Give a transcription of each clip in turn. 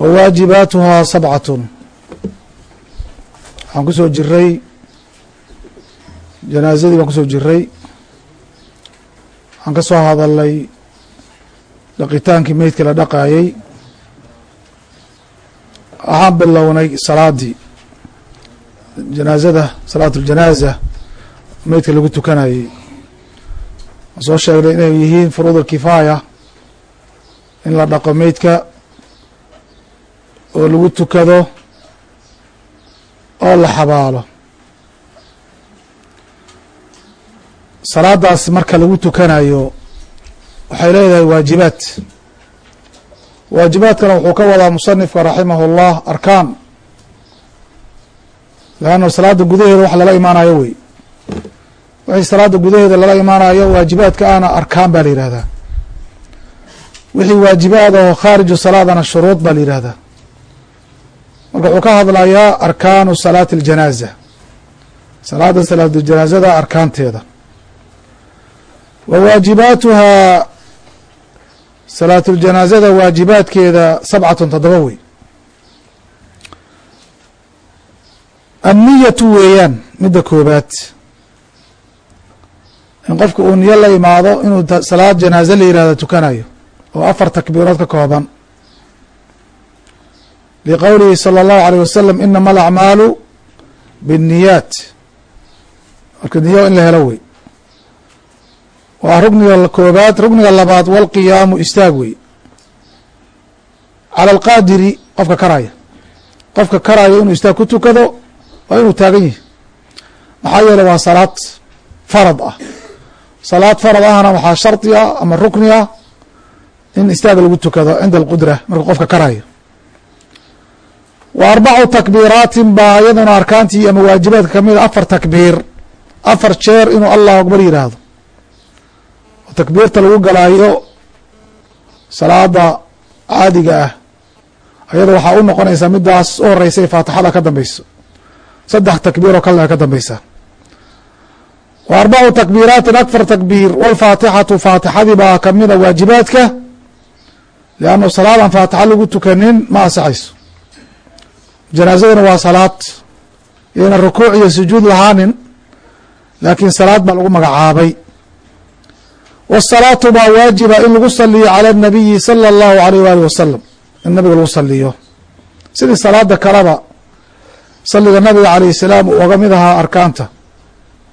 wa waajibaatuhaa sabcatun waxaan ku soo jiray janaazadii baan ku soo jiray waxaan ka soo hadalnay dhaqitaankii meydka la dhaqaayey waxaan bilownay salaadii janaazada salaat اljanaaza meydka lagu tukanayey waan soo sheegnay inay yihiin furuud alkifaaya in la dhaqo meydka oo lagu tukado oo la xabaalo. Salaadaas marka lagu tukanayo waxay leedahay waajibaad. Waajibaadkana wuxuu ka wadaa musanifka raximah اllah arkaan. Leanna salaada gudaheeda wax lala imaanayo wey. Wixii salaada gudaheeda lala imaanayo waajibaadka ana arkaan baa la yihahdaa wixii waajibaad oo khaariju salaadana shuruud baa la yihahdaa marka wuxuu ka hadlayaa arkaanu salaati اljanaaza salaada salaatujanaazada arkaanteeda. Wa waajibaatuhaa salaatuljanaaزada waajibaadkeeda sabcatun toddoba wey anniyatu weeyaan midda koobaad in qofka uu niyo la imaado inuu salaad janaaze la yihahdo tukanayo oo afar takbiirood ka kooban liqowlihi salى اllahu alيه wasalam inama alacmaalu biالniyaat marka niyo in la helo wey waa rugniga koobaad rugniga labaad walqiyaamu istaag wey cala alqaadiri qofka karaya qofka karaya inuu istaag ku tukado waa inuu taagan yahi maxaa yeeley waa salaad farad ah salaad farad ahna waxaa shardi ah ama rukni ah in istaag lagu tukado cinda alqudra markuu qofka karayo wa arbacu takbiiraatin baa iyaduna arkaantii ama waajibaadka ka mid a afar takbiir afar jeer inuu allahu akbar yidhaahdo takbiirta lagu galaayo salaada caadiga ah ayada waxaa u noqonaysaa midaas u horeysa faatixada ka dambeyso saddex takbiir oo kalena ka dambeysa wa arbacu takbiiraatin akfar takbiir walfaatixatu faatixadii baa kamida waajibaadka liannu salaadan faatixa lagu tukanin ma ansaxayso janaasadana waa salaad. Yayna rukuuc iyo sujuud lahaanin laakiin salaad baa lagu magacaabay. Wasalaatu maa waajiba in lagu saliyo cala nabiyi sala allahu alayh waali wasalam in nabiga lagu saliyo sidii salaada kaleba saliga nabiga calayh salaam uu oga mid ahaa arkaanta.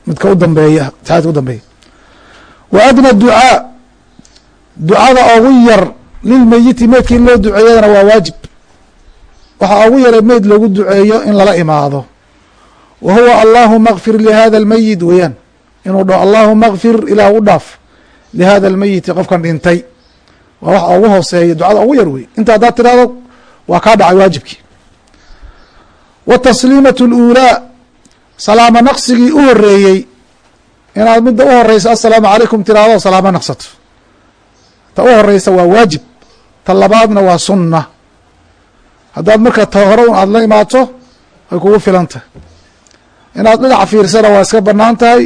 Midka u dambeeya taxaadka u dambeeya. Wa adna ducaa. Ducada ugu yar lilmeyiti meydkii loo duceeyadana waa waajib waxaa ugu yaray meyd lagu duceeyo in lala imaado. Wa huwa allaahuma kfir lihada almayit weeyaan. Inuu dhaho allaahuma kfir ilaah u dhaaf lihada almeyiti qofkan dhintay. Waa waxa ugu hooseeya ducada ugu yar wey. Inta haddaad tirahdo waa kaa dhacay waajibkii. Watasliimatu اluulaa salaamo naqsigii u horeeyey inaad midda u horeysa asalaamu calaykum tiraahdo salaamo naqsato. Ta u horeysa waa waajib. Ta labaadna waa sunna haddaad marka tohore un aada la imaato way kugu filan tahay inaad dhinaca fiirsana waa iska bannaan tahay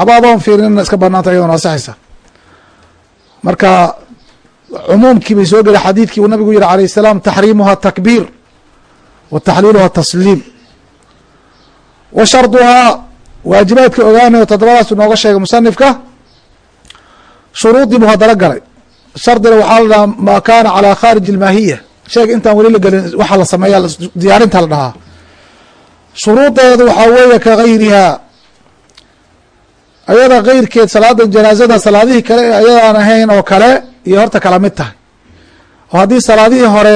aba adoon fiirinna iska bannaan tahay ayadoona asaxaysa marka cumuumkii bay soo geli xadiidkii uu nabigu yihi alayh salaam taxriimuha takbiir wa taxliiluha tasliim. Wa sharduhaa waajibaadka ogaanayo toddobadaasu nooga sheegay musanifka shuruudii buu hadala galay. Shardina waxaa la dhahaa maa kaana calaa khaarij ilmaahiya sheega intaan weli la gelin waxa la sameeya diyaarinta la dhahaa shuruudeedu waxaa weeye kagayrihaa ayada keyrkeed salaada janaazada salaadihii kale ee ayadaan ahayn oo kale iyo horta kala mid tahay oo haddii salaadihii hore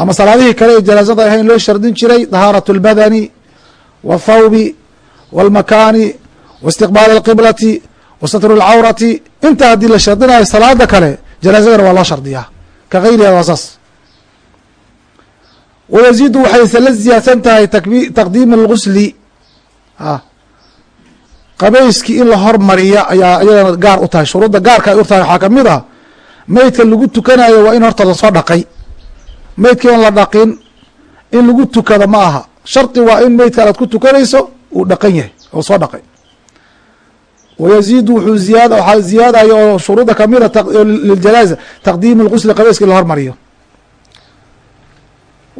ama salaadihii kale ee janaazada ahayn loo shardin jiray dahaaraة اlbadani wاthawbi wاlmakaani waistiqbaali اlqiblati wa satru اlcawrati inta haddii la shardinayo salaada kale janaazadana waa loo shardiyaa ka gayriha waa saas wayaziidu waxayse la ziyaadsan tahay taqdiim اlgusli qabayskii in la hormariya ayaa iyadana gaar u tahay shuruudda gaarka ay u tahay waxaa ka mid ah meydka lagu tukanayo waa in horta la soo dhaqay meydkii on la dhaqin in lagu tukado ma aha shardi waa in meydkan aad ku tukanayso uu dhaqan yahay oo soo dhaqay wayaziidu wuxuu ziyaad waxaa ziyaadaya oo shuruudda kamida liljanaaza taqdiimu lgusli qabayska in la hormariyo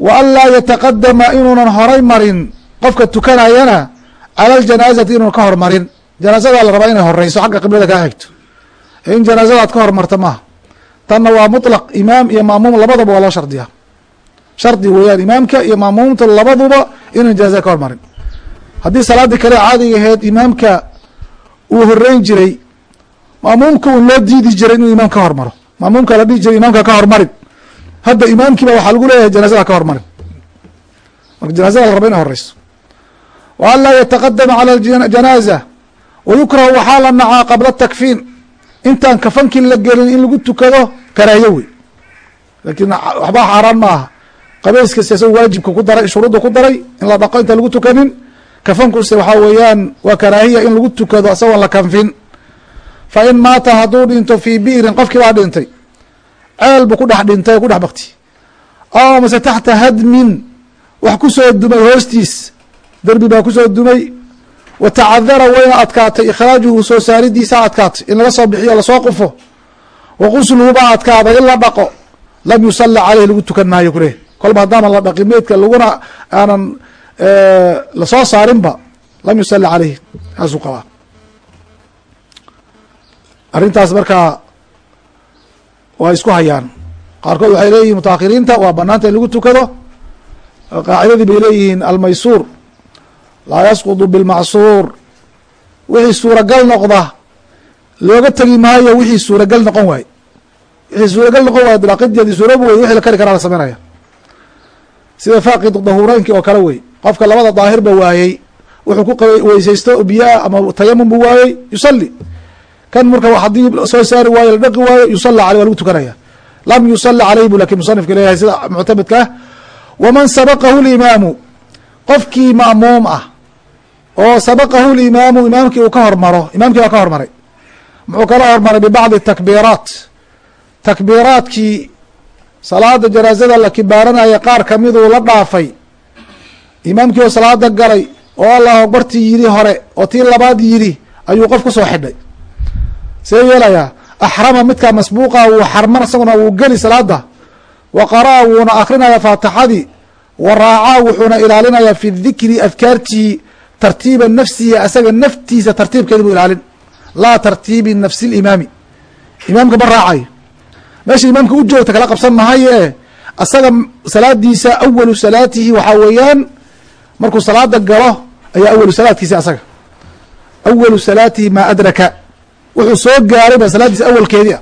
wa an laa yataqadama inuunan horay marin qofka tukanayana cala aljanaazati inuunan ka hormarin janaazadaa la rabaa inay horeyso xagga qiblada kaa xigto in janaazada ad ka hormarta maaha tanna waa muطlaq imaam iyo maamuum labadaba waa loo shardiyaa shardi weeyaan imaamka iyo maamuumta labaduba inan janaazada ka hormarin haddii salaaddii kale caadiga aheyd imaamka uu horeyn jiray maamuumka un loo diidi jiray inuu imaam ka hormaro maamuumka la dhihi jiray imaamka ka hormarin hadda imaamkiiba waxaa lagu leeyahay janaazada ka hormarin marka janaazada la raba inay horeyso. Wa an laa yataqadama cala janaaza wa yukrahu waxaa la nacaa qabla takfiin. Intaan kafankii la gelin in lagu tukado karaahiyo wey. Laakiin waxba xaaraan ma aha. Qabayskasi isagoo waajibka ku daray shuruudda ku daray in la dhaqo intaan lagu tukanin. Kafankuse waxaa weeyaan waa karaahiya in lagu tukado isagoon la kanfin. Fa in maata hadduu dhinto fii bi'rin qofkii baa dhintay ceel buu ku dhex dhintay o ku dhex bakti aw mase taxta hadmin wax ku soo dumay hoostiis derbi baa ku soo dumay. Wa tacadara wayna adkaatay ikhraajuhu soo saaridiisa adkaatay. In laga soo bixiyo la soo qufo. Wa qusluhu baa adkaaday in la dhaqo. Lam yusala caleyh lagu tukan maayo kuleh kolba haddaanan la dhaqin meydka laguna aanan la soo saarinba lam yusala caleyh saasuu qabaa. Arrintaas markaa waa isku hayaan. Qaarkood waxay leeyihiin mutaahiriinta waa banaanta in lagu tukado. Qaacidadii bay leeyihiin almaysuur laa yasqudu bilmacsuur wixii suuragal noqda looga tegi maayo wixii suuragal noqon waaye wixii suuragal noqon waayo bilaaqideedii suuroobi wey wixii la kari karaa la sameynaya. Sida faaqid dahuureynkii oo kale wey qofka labada daahirba waayey wuxuu ku weysaysto biyaa ama tayamum bu waayey yusali kan marka haddii soo saari waayo la dhaqi waayo yusala aleyh waa lagu tukanaya. Lam yusala caleyh bu laakiin musanifka leeyahay sida muctamedka ah. Waman sabaqahu limaamu qofkii ma'muum ah oo sabaqahu limaamu imaamkii uu ka hormaro imaamkii baa ka hormaray. Muxuu kala hormaray bibacdi takbiiraat. Takbiiraadkii salaada janaazada la kibaaranaya qaar kamiduu la dhaafay. Imaamkii oo salaada galay oo allahu akbartii yidhi hore oo tii labaad yidhi ayuu qof ku soo xidhay see yeelayaa axrama midkaa masbuuqa wuu xarman isaguna wuu geli salaada wa wuuna akrinaya faatixadii. Wa raacaa wuxuuna ilaalinayaa fi dikri adkaartii tartiiba nafsihi asaga naftiisa tartiibkeeda buu ilaalin. Laa tartiibi nafsi limaami imaamka ma raacayo meesha imaamka u joogta kala qabsan mahayo e asaga salaadiisa awalu salaatihi waxaa weeyaan markuu salaada galo ayaa awalu salaadkiisi asaga. Awalu salaatihi maa adraka wuxuu soo gaaray ba salaadiisa awalkeedii ah.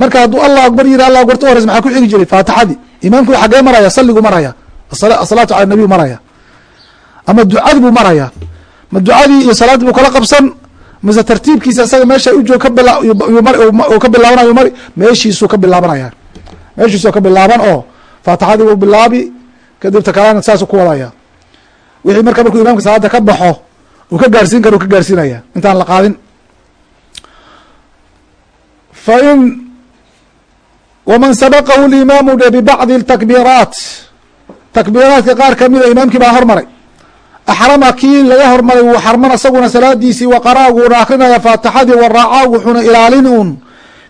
Marka hadduu allah akbar yiri allah akbarta horeysa maxaa ku xigi jiray faatixadii. Imaamku xagee maraya salliguu maraya asalaatu cala nabiyu maraya ama ducadii buu maraya ma ducadii iyo salaaddii buu kala qabsan mise tartiibkiisa isaga meesha ujoog ka bilaabanayo mari meeshiisuu ka bilaabanaya meeshiisuu ka bilaaban oo faatixadii buu bilaabi kadib takalana saasuu ku wadaya wixii marka markuu imaamka salaada ka baxo uu ka gaarsiin karo u ka gaarsiinaya intaan la qaadin fa in waman sabaqahu limaamu de bibacdi takbiiraat takbiiraadka qaar kamida imaamkii baa hormaray axrama kii laga hormaray wuu xarman isaguna salaadiisii wa qaraa wuuna akrinaya faatixadii wa raacaa wuxuuna ilaalin uun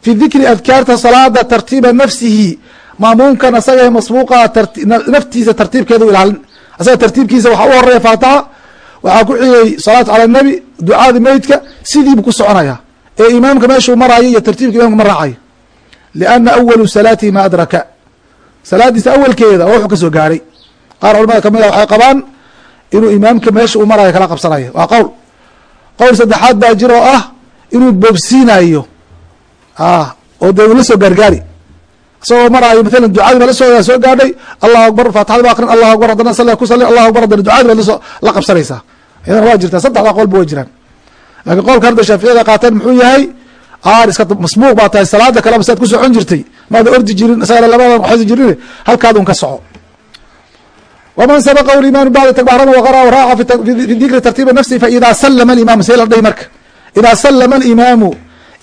fi dikri adkaarta salaada tartiiba nafsihi maamuumkan asaga masbuuqa naftiisa tartiibkeedu ilaalin asaga tartiibkiisa waxaa u horeya faatixa waxaa ku xigay salaatu cala nabi ducaadi meydka sidiibu ku soconaya ee imaamka meeshuu maraayo iyo tartiibka imamka ma raacayo lianna awalu salaatihi ma adraka. Salaadiisa awalkeeda oo wuxuu ka soo gaaray. Qaar culamada a waxay qabaan inuu imaamka meesha uu marayo kala qabsanayo. Waa qowl. Qowl saddexaad baa jir oo ah inuu boobsiinayo oo dee la soo gaargaari. Isagoo maraayo maalan ducadii ba la soo soo gaadhay. Allahu akbar faatixadi ba akrin allahu akbar haddana sal ku sali allahu akbar haddana ducadii baad la qabsanaysaa iyadana waa jirtaa. Saddexdaa qolba way jiraan laakiin qolka hadda shaaficiyada qaateen muxuu yahay aar iska masbuuq baa tahay salaada kaleba saad ku socon jirtay maada ordi jirin isagana labadan waxsi jirin halkaadun ka soco. Wman sabqhu imaam bacda takbahrama waqara raaca fi dikri tartiiba nafsi faida salama imam see la dhahi marka. Idaa salama alimaamu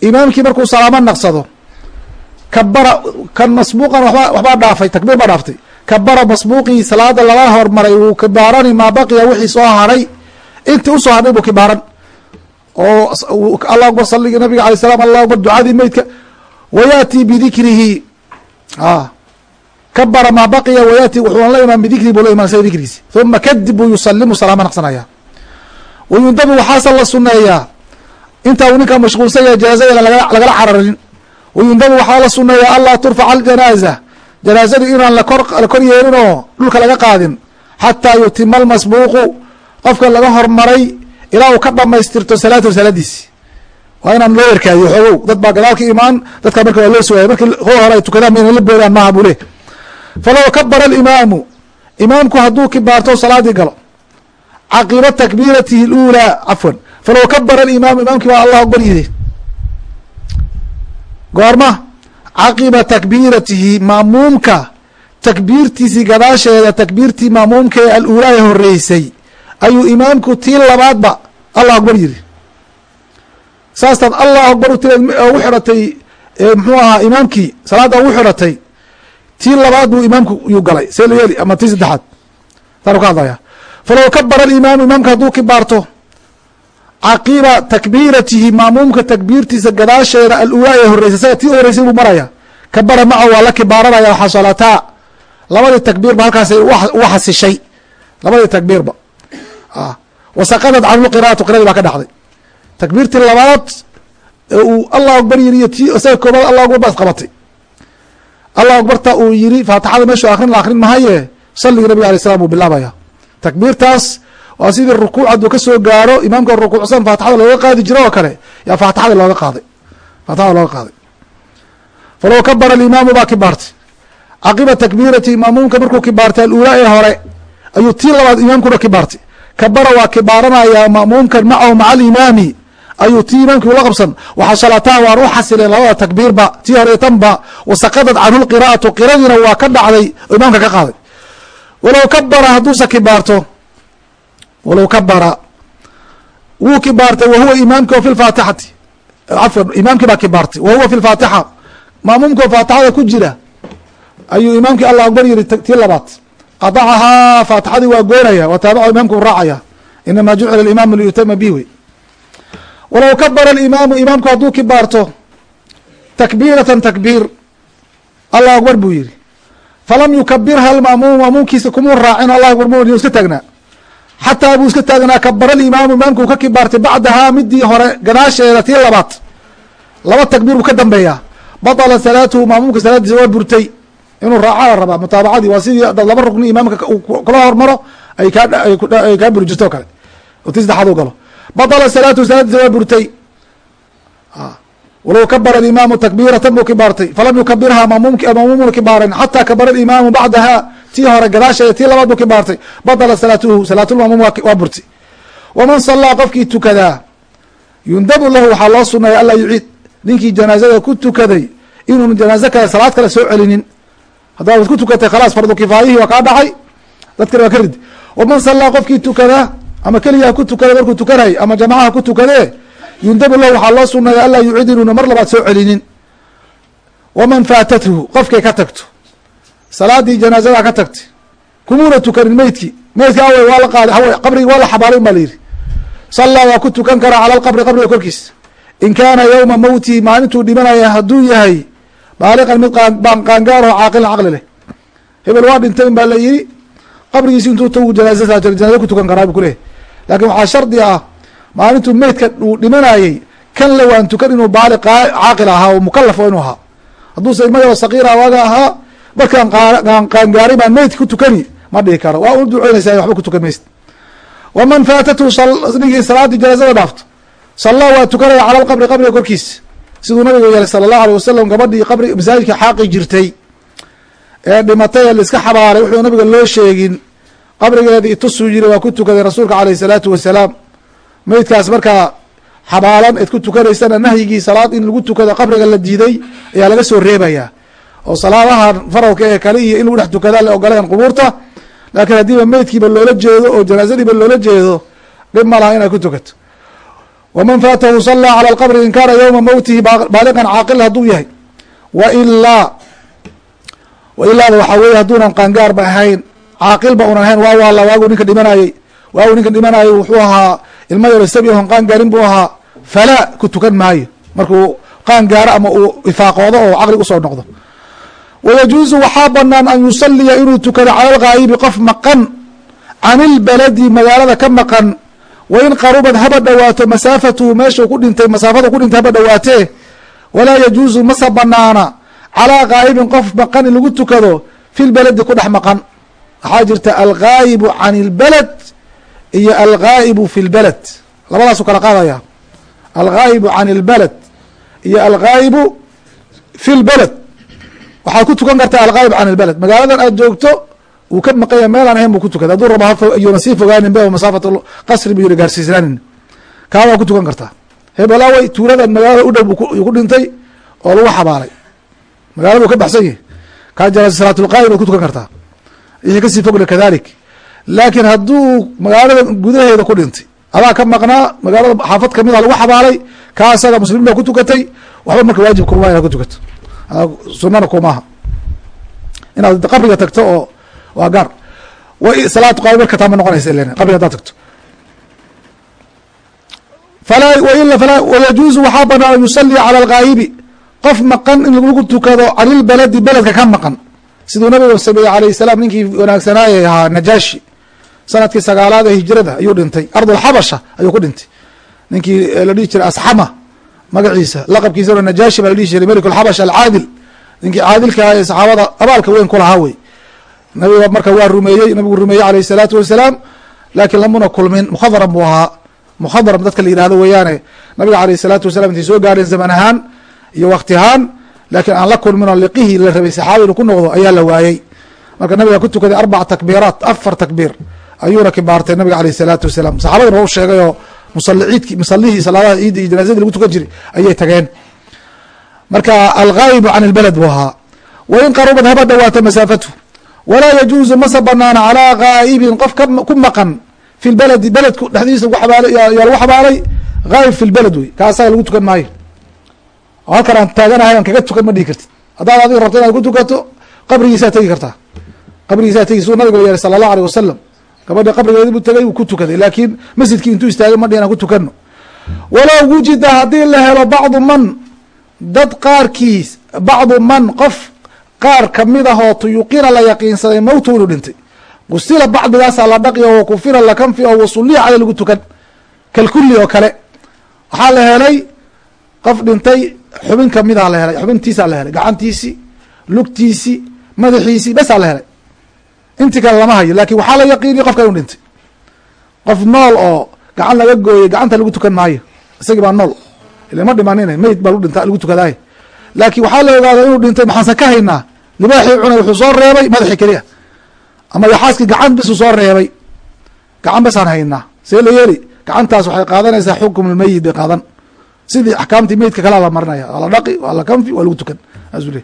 imaamkii markuu salaamo naqsado kabara kan masbuuqan waba waxbaa dhaafay takbiir baa dhaaftay. Kabara masbuuqii salaada lala hormaray wuu kibaarani maa baqiya wixii soo haray intii u soo hadhay buu kibaaran oo allah akbar saligii nabiga alay salam allah akbar ducadii meydka wayaati bidikrihi kabara maa baqiya wayaati wuxuuna la imaan bidikri buu la imaan isaga dikrigiisi uma kadib buu yusalimu salaama naqsanaya wayundabu waxaase la suneeyaa intaa uu ninkaa mashquulsan yahay janaazada lagala cararin wayundabu waxaa la suneeyaa anlaa turfaca aljanaaza janaazadu inaan la kor yeelin oo dhulka laga qaadin xataa yutima almasbuuqu qofka laga hormaray ilaa uu ka dhamaystirto salaatu salaadiisi waa inaan loo erkaadiyo xoogow dad baa gadaalka imaan dadka marka waa loo sugaya markii ho hore ay tukadaan mayna la boodaan maaha buu le falow kabara alimaamu. Imaamku hadduu kibaarto salaadii galo. Caqiba takbiiratihi اlulaa cafwan falow kabara alimaamu. Imaamkii baa allah akbar yidhi. Goorma caqiba takbiiratihi maamuumka. Takbiirtiisii gadaasheeda takbiirtii maamuumka ee aluulaa ee horeysay ayuu imaamku tii labaadba allah akbar yidhi. Saastaad allah akbar ugu xidhatay ahaa imaamkii salaadda ugu xidhatay tii labaad buu imaamku yuu galay see la yeeli ama tii saddexaad. Taanu ka hadlaya falow kabara alimaamu imaamka hadduu kibaarto caqiba takbiiratihi maamuumka takbiirtiisa gadaasheeda aluulaa ee horeysay saga tii horeysay buu maraya kabara maca waa la kibaaranaya waxaa salataa labadii takbiirba halkaasay uga labadii takbiirba wasaqadad canhu qira'atu qiradii baa ka dhacday. Takbiirtii labaad ee uu allah akbar yiri iyo ti isaga koobaad allah akbar baa isqabatay. Allah akbarta uu yiri faatixada meeshuu akrin la akrin mahaye salligii nabiga alay slam buu bilaabaya. Takbiirtaas waa sidii rukuuc hadduu ka soo gaaro imaamka rukuucsan faatixada looga qaadi jiro oo kale yaa faatixada looga qaaday. Faatixada looga qaaday. Falow kabara alimaamu baa kibaartay. Caqiba takbiirati maamuumka markuu kibaartay aluulaa ee hore ayuu tii labaad imaamkuna kibaartay kabara waa kibaaranaya maamuumkan macahu maca alimaami ayuu tii imaamkii ula qabsan. Waxaa salaataa waan u xasileen labada takbiirba tii hore tanba wasaqadad canhu lqiraa'atu qiradiina waa ka dhacday oo imaamka ka qaaday. Walow kabara hadduusa kibaarto walow kabara wuu kibaartay wahuwa imaamki o fi lfaatixati cafwan imaamkii baa kibaartay wahuwa fi lfaatixa maamuumkao faatixada ku jira? Ayuu imaamkii allah akbar yiri tii labaad qadacahaa faatixadii waa goynaya wa taabaco imaamku raacaya. Inama jucila imaamu liyutama bi wey walow kabara alimaamu imaamku hadduu kibaarto takbiiratan takbiir allah akbar buu yihi falam yukabirha almaamuumu maamuumkiisa kumuu raacin allah akbar mu iska taagnaa. Xataa buu iska taagnaa kabara alimaamu imaamku ka kibaartay bacdahaa midii hore gadaasheeda tii labaad. Laba takbiir buu ka dambeeyaa. Batala salaatuhu maamuumka salaadiisa waa burtay inuu raaca la rabaa mutaabacadii waa sidii laba rugni imaamka kula hormaro ay kaa buri kale. Tii saddexaad u galo. Batala salaatuhu salaadiisa waa burtay. Walow kabara alimaamu takbiiratan buu kibaartay. Falam yukabirhaa maamumuna kibaaran xataa kabara alimaamu bacdaha tii hore gadaasheeda tii labaad buu kibaartay. Batala salaatuhu salaatulmaamuum waa burtay. Waman salaa qofkii tukadaa yundabu lahu waxaa loo suneeya anlaa yuciid. Ninkii janaazada ku tukaday inuun janaaze kale salaad kale soo celinin haddaad ku tukatay khalaas fardu kifaayihii waa kaa dhacay. Dadkana waa ka rid waman sallaa qofkii tukada ama keligaa ku tukada markuu tukanay ama jamacaha ku tukadee yundabu lahu waxaa loo suneeya anlaa yuciid inuuna mar labaad soo celinin. Waman faatathu qofkay ka tagto. Salaadii janaazada ka tagtay kumuuna tukanin meydkii meydki awe waa la qaaday qabrigi waa la xabaalay un baa layidhi sallaa waa ku tukan karaa cala alqabri qabriga korkiisa. In kaana yowma mowtihi maalintuu dhimanaya hadduu yahay baaliqan mid qaangaaroo caaqilan caqli leh. Hebel waa dhintay in baa la yidhi qabrigiisi intuu tagu janaazasa janaza ku tukan karaa bu kuleeyahy laakiin waxaa shardi ah maalintuu meydka uu dhimanayey kan le waan tukan inuu baaliq caaqil ahaa oo mukalaf inuu ahaa. Hadduuse ilma yaro sakiira waaga ahaa markaan qaangaaray baan meydka ku tukani ma dhihi karo. Waa u duceynaysaa waxba ku tukan maysid. Waman faatatu ninkii salaadii janaazada dhaafto sallaa waa tukanaya cala alqabri qabriga korkiisa siduu nabigu yeelay sala allahu alay wasalam gabadhii qabri masaajidka xaaqi jirtay ee dhimatay ee laiska xabaalay wuxuu nabiga loo sheegin qabrigeeda itusuu yiri waa ku tukaday rasuulka caleyh salaatu wasalaam. Meydkaas markaa xabaalan eed ku tukanaysana nahyigii salaad in lagu tukado qabriga la diiday ayaa laga soo reebayaa oo salaadahan faradka ee kale iyo in lagu dhex tukadaa la ogoleen qubuurta laakiin haddiiba meydkiiba loola jeedo oo janaasadiiba loola jeedo dhib ma laha inaad ku tukato waman faatahu sallaa cala alqabri in kaana yowma mowtihi baaliqan caaqil hadduu yahay wailaa wailaada waxaa weeye hadduunan qaangaarba ahayn caaqilba unan ahayn waa waala waagu ninka dhimanayey waagu ninka dhimanayey wuxuu ahaa ilma yaro sabi ohon qaangaarin buu ahaa falaa ku tukan maayo markuu qaangaaro ama uu ifaaqoodo oo caqli u soo noqdo wayajuuzu waxaa banaan an yusaliya inuu tukado cala alghaa'ibi qof maqan can ilbaladi magaalada ka maqan wain qarubad haba dhowaato masaafatuhu meeshuu ku dhintay masaafada ku dhintay haba dhowaatee walaa yajuuzu mase banaana calaa ghaa'ibin qof maqan in lagu tukado fi lbaladi ku dhex maqan waxaa jirta alghaa'ibu can ilbalad iyo alghaa'ibu fi lbalad labadaasu kala qaadaya alghaa'ibu can ilbalad iyo alghaa'ibu fi lbalad waxaad ku tukan kartaa alghaayib can ilbalad magaaladan aad joogto wuu ka maqanya meelaan ahayn buu ku tukada hadduu rabo iyuna sii fogaanin be masaafat qasri bu yiri gaarsiisnaanin kaa waa ku tukan kartaa hebelaawey tuuladan magaalada u dhow buu ku dhintay oo lagu xabaalay. Magaalada uu ka baxsan yahi kaa jara salaatulqaayib baad ku tukan kartaa wixii ka sii fogna kadalik. Laakiin hadduu magaalada gudaheeda ku dhintay adaa ka maqnaa magaalada xaafad ka mid a lagu xabaalay kaa asaga muslimiin baa ku tukatay waxba marka waajib kuma inaad ku tukato. Sunana kumaaha inaad qabriga tagto oo waa gaar. Salaat qaab marka taa ma noqonaysa len qabriga hadaad tagto. Wayajuuzu waxaa banaan an yusalii cala alghaayibi. Qof maqan in lagu tukado can ilbaladi beledka ka maqan. Siduu nabiga sameeyey alayh salaam ninkii wanaagsanaaye ahaa najaashi. Sanadkii sagaalaad ee hijrada ayuu dhintay. Ardulxabasha ayuu ku dhintay. Ninkii la dhihi jiray asxama magaciisa. Laqabkiisana najaashi baa la dhihi jiray melik alcaadil. Ninkii caadilka ee saxaabada abaalka weyn ku lahaa wey nabiga marka waa rumeeyey nabigu rumeeyey alayh الsalaatu wasalaam laakiin lamuna kulmin mukhadran buu ahaa mukhadram dadka la yihahdo weeyaane nabiga alayh الsalaatu wasalam intay soo gaareen zaman ahaan iyo wakti ahaan laakiin aan la kulmin oo liqihii la rabay saxaabi inu ku noqdo ayaa la waayey marka nabiga ku tukaday arbac takbiiraat afar takbiir ayuuna kibaartay nabiga alayh الsalaatu wasalaam saxaabadina waa u sheegay oo musaliidki musalihii salaadaha ciidda iyo janaazadii lagu tukan jiray ayay tageen marka alghaayibu can ilbaled buu ahaa wain qarubad haba dhowaato masaafatu walaa yajuuzu mase banaana calaa ghaa'ibin qof ku maqan fi lbaladi beledku dhexdiisa yaa lagu xabaalay haayib fi lbaled wey ka asaga lagu tukan maayo. Oo halkan aan taaganahay aan kaga tukan ma dhihi kartid. Haddaad adiga rabto inaad ku tukato qabrigiisaa tegi kartaa. Qabrigiisaa tegi suu nabiga yeehay sala allahu alيh wasalam gabadha qabrigeedi buu tegay uu ku tukaday. Laakiin masjidkii intuu istaagay ma dhihin aan ku tukano walow wujida haddii la helo bacdu man dad qaarkiis bacdu man qof qaar ka mid ah oo tuyuqina la yaqiinsaday mowtu inuu dhintay. Gusila bacdigaasaa la dhaqi oo kufira lakanfi oo wasuliya cale lagu tukan kalkuli oo kale. Waxaa la helay qof dhintay xubin kamida la helay xubintiisaa la helay gacantiisi lugtiisi madaxiisi besaa la helay. Inti kale lama hayo laakiin waxaa la yaqiiniy qofka inu dhintay. Qof nool oo gacan laga gooyey gacanta lagu tukan maayo isagii baa nool. Ile ma dhimanin meyd baa lagu tukadaay laakiin waxaa la ogaada inuu dhintay maxaanse ka haynaa libaaxii cunay wuxuu soo reebay madaxii keliya. Ama yaxaaskii gacan bisuu soo reebay. Gacan basaan haynaa. See la yeeli gacantaas waxay qaadanaysaa xukm lmeyit bay qaadan. Sidii axkaamtii meydka kalea la marinaya waa la dhaqi waa la kanfi waa lagu tukan. Saasuu ley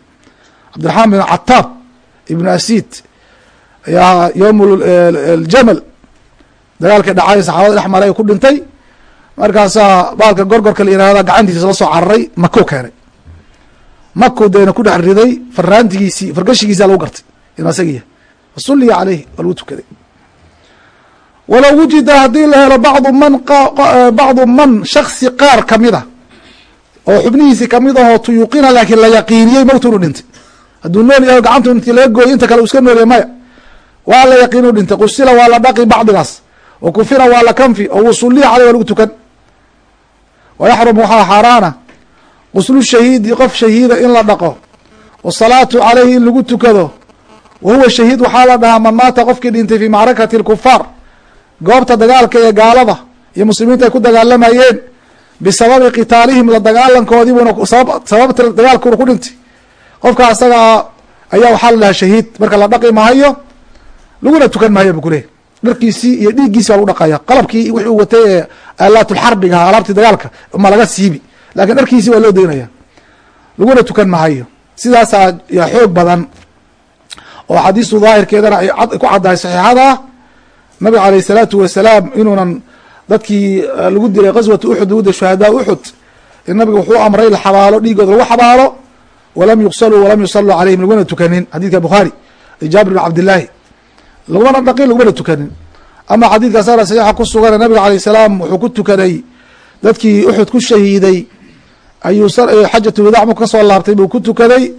cabdiraxmaan bin cataab ibnu asiid ayaa yowm aljamal dagaalkii dhacay saxaabada dhex maray ku dhintay. Markaasaa baalka gorgorka la yihahda gacantiisa la soo cararay mako keenay maku deena ku dhex riday faraantigiisii fargashigiisa lagu gartay inuu asagiya fasuliya caleyhi waa lagu tukaday. Walow wujida haddii la helo bacdu man bacdu man shaksi qaar kamida oo xubnihiisi ka mid ahoo tuyuqina laakiin la yaqiiniyey mowtu inuu dhintay. Hadduu nool yahay gacantu inti laga gooyay inta kale uu iska noolyahay maya. Waa la yaqiin dhintay qusila waa la dhaqi bacdigaas wa kufira waa la kanfi oo wasuliya caleyh waa lagu tukan. Wayaxrumu waxaa xaaraana quslu shahiidi qof shahiida in la dhaqo. Wasalaatu caleyhi in lagu tukado. Wa huwa shahiid waxaa la dhahaa man maata qofkii dhintay fii macrakati اlkufaar goobta dagaalka ee gaalada iyo muslimiinta ay ku dagaalamayeen bisababi qitaalihim la dagaalankoodiibuna sababta dagaalkuna ku dhintay. Qofka asagaa ayaa waxaa la dhahaa shahiid marka la dhaqi mahayo laguna tukan maayo bu kuleeyay dharkiisii iyo dhiiggiisi baa lagu dhaqaya qalabkii wixi uu watay ee aalaatulxarbiga alaabtii dagaalka ma laga siibi laakiin dharkiisii waa loo daynaya laguna tukan mahayo sidaasaa yaa xoog badan oo xadiistu daahirkeedana ay ku caddahay saxiixada. Nabiga aleyh الsalaatu wasalaam inuunan dadkii lagu dilay qaswata uxud lagu dilay shuhadaa uxud in nabiga wuxuu amray la xabaalo dhiigooda lagu xabaalo. Walam yuqsaluu walam yusaluu calayhim laguna tukanin. Xadidka bukhaari jaabir bn cabdillaahi. Lagumana dhaqin lagumana tukanin. Ama xadiidka saxiixa ku sugan nabiga alayh salaam wuxuu ku tukaday dadkii uxud ku shahiiday ayuu xajatu wadac ka soo laabtay buu ku tukaday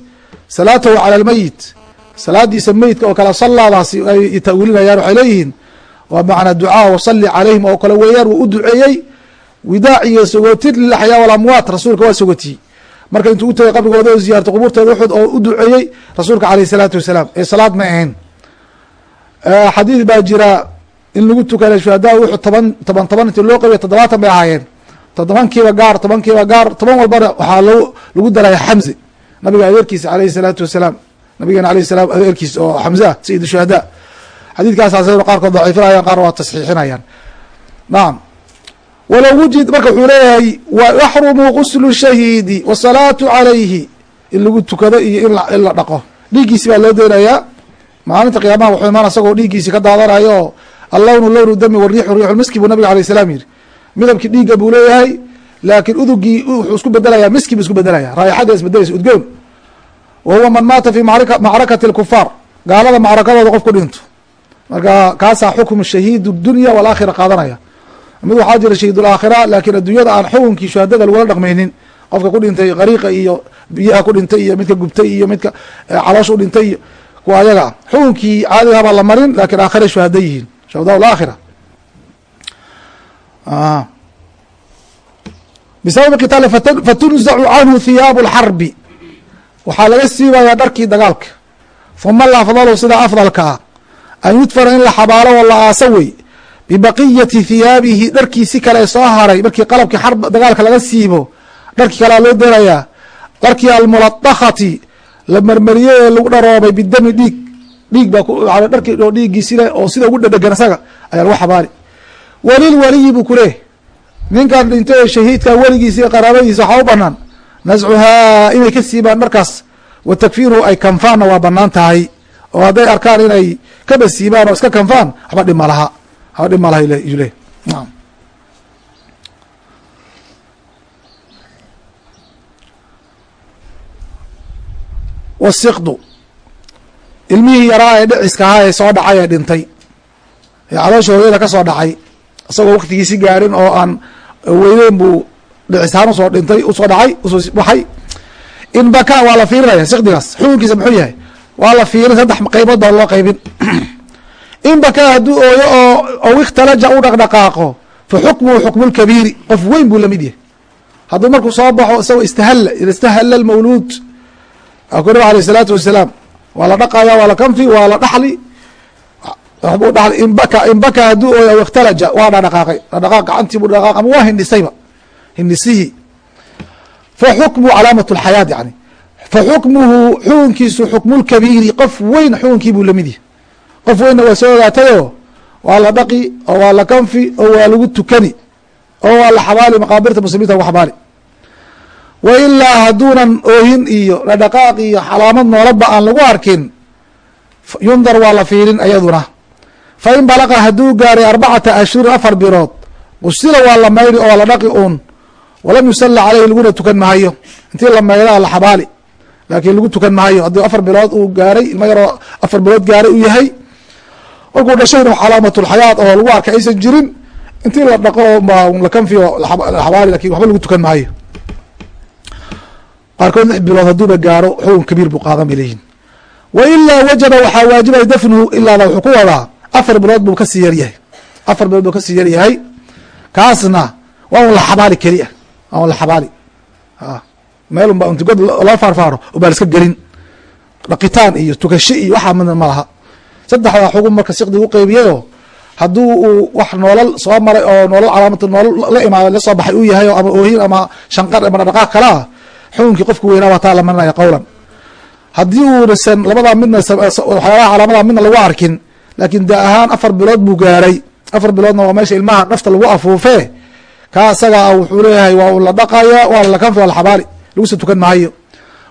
salaatahu cala almeyit salaadiisa meydka oo kale sallaadaasi ay ta'wiilinayaan waxay leeyihiin waa macnaa ducaa wasalli calayhim oo kale weeyaan wuu u duceeyey widaac iyo sogootin lilaxyaa walamwaat rasuulka waa sogotiyey marka intuu u tagay qabrigooda oo ziyaarto qubuurtooda uxud oo u duceeyey rasuulka caleyh isalaatu wasalaam. Ee salaad ma ahayn. Xadiid baa jira in lagu tukanay shuhadaa wuxuu toban toban toban intii loo qabiya toddobaatan bay ahaayeen todobankiiba gaar tobankiiba gaar toban walbana waxaa lagu daraya xamze nabiga adeerkiisa aleyhi salaatu wasalaam. Nabigeena aleyh salaam adeerkiisa oo xamze ah sayid shuhadaa xadiidkaas qaarkood daciifinayaan qaar waa tasxiixinayaan nacam walow wujid marka wuxuu leeyahay wayaxrumu guslu shahiidi wasalaatu calayhi in lagu tukado iyo in la dhaqo. Dhiiggiisi baa loo deenayaa maalinta qiyaamaha wuxuu imaan isagoo dhiiggiisi ka daadanayo. Oo lownu dami wariixu riixulmiski buu nabiga alay salaam yihi midabkii dhiigga buu leeyahay laakiin udugii wuxuu isku bedelaya miski buu isku bedelaya raayaxada isbedelaysa udgoon. Wa huwa man maata fi macrakati اlkufaar gaalada macrakadooda qof dhinto. Marka kaasaa xukmu shahiid dunya walaakhira qaadanaya. Mid waxaa jira shahiid alaakhira laakiin adduunyada aan xukunkii shuhadada lagula dhaqmaynin. Qofka ku dhintay qariiqa iyo biyaha ku dhintay iyo midka gubtay iyo midka caloosha u dhintay iyo kuwa ayaga. Ah xukunkii caadiga baa la marin lakiin aakhira shuhada yihiin. Shuhada alaakhira bisababi qitaali fatunzacu canhu hiyaabu اlxarbi waxaa laga siibayaa dharkii dagaalka huma alafdalu sida afdalka ah an yudfana in la xabaalo oo la aasa wey bibaqiyati hiyaabihi dharkiisi kale soo haray markii qalabkii dagaalka laga siibo dharkii kalea loo derayaa dharkii almuladakati la marmariyey ee lagu dharoobay bidami dhiig dhiig baa dharkii oo dhiiggiisile oo sida ugu dhedhegan isaga ayaa lagu xabaali welil weliyi buu kuleeyahy ninkan dhintay ee shahiidka weligiisa iyo qaraabadiisa waxaa u banaan nascuhaa inay ka siibaan dharkaas. Wa takfiinuhu ay kanfaanna waa bannaan tahay. Oo hadday arkaan inay kaba siibaan oo iska kanfaan waxba dhib malaha waxba dhib malaha yu le naam. Wasiqdu ilmihii yaraa ee dhiciska ahaa ee soo dhacay ee dhintay. Ee caloosha hooyada ka soo dhacay isagoo waktigiisi gaarin oo aan weyneyn buu dhicishaan u soo dhintay u soo dhacay u soo baxay. In baka waa la fiirinaya siqdigaas xukunkiisa muxuu yahay? Waa la fiirin saddex qeybood baa loo qeybin in baka hadduu ooyo oo ow ikhtalaja u dhaqdhaqaaqo fa xukmuhu xukmu qof weyn buu la mid yahay. Hadduu markuu soo baxo isagoo istahalla istahalla lmawluud ku nabig aleyh isalaatu wasalaam waa la dhaqaya waa la kanfi waa la dhaxli inbaka ooyo aw ikhtalaja waa dhadhaqaaqay dhadhaqaaq gacantii buu dhaqaaq ama waa hindhisayba hindhisihii. Fa xukmuhu calaamat lxayaat yani fa xukmuhu xukunkiisu xukmulkabiiri qof weyn xukunkii buu la mid yahay. Qof weynna waa soo ogaatayoo waa la dhaqi oo waa la kanfi oo waa lagu tukani oo waa la xabaali maqaabirta muslimiinta lagu xabaali. Wa ilaa hadduunan oohin iyo dhadhaqaaq iyo xalaamad noolaba aan lagu arkin yundar waa la fiirin ayaduna fa in balaqa hadduu gaaray arbacata ashhurin afar bilood qusila waa la mayri oo la dhaqi uun walam yusalla caleyhi laguna tukan mahayo intii la mayraa la xabaali laakiin lagu tukan mahayo haddii afar bilood uu gaaray ilmo yaroo afar bilood gaaray uu yahay markuu dhashayna calaamatulxayaat oo lagu arkay aysan jirin intii la dhaqo la kanfiyo la xabaali laakiin waxba lagu tukan mahayo qaarkood lix bilood hadduuba gaaro xukun kabiir buu qaadan bay leeyihiin wa ilaa wajaba waxaa waajibaya dafnuhu ilaada wuxuu ku wadaa afar bilood buu ka sii yaryahay. Afar bilood buu ka sii yaryahay. Kaasna waa un la xabaali keli ah waa un la xabaali. Meel unba unti god loo faarfaaro ubaa liska gelin. Dhaqitaan iyo tukasho iyo waxaa midna ma laha. Saddexdaa xugun marka siqdi u qeybiyayo hadduu uu wax noolal soo maray oo noolal calaamata noolal la imaada la baxay uu yahay ama oohin ama shanqar ama dhaqaaq kale ah xukunkii qofku weynaa waa taa la marinaya qowlan haddii uunasan labadaa midna waxyaabaha calaamada midna lagu arkin laakiin da ahaan afar bilood buu gaaray. Afar biloodna waa meesha ilmaha nafta lagu afuufee. Kaa isaga wuxuu leeyahay waa u la dhaqaya waa lakanfi waa la xabaali. Laguso tukan maayo.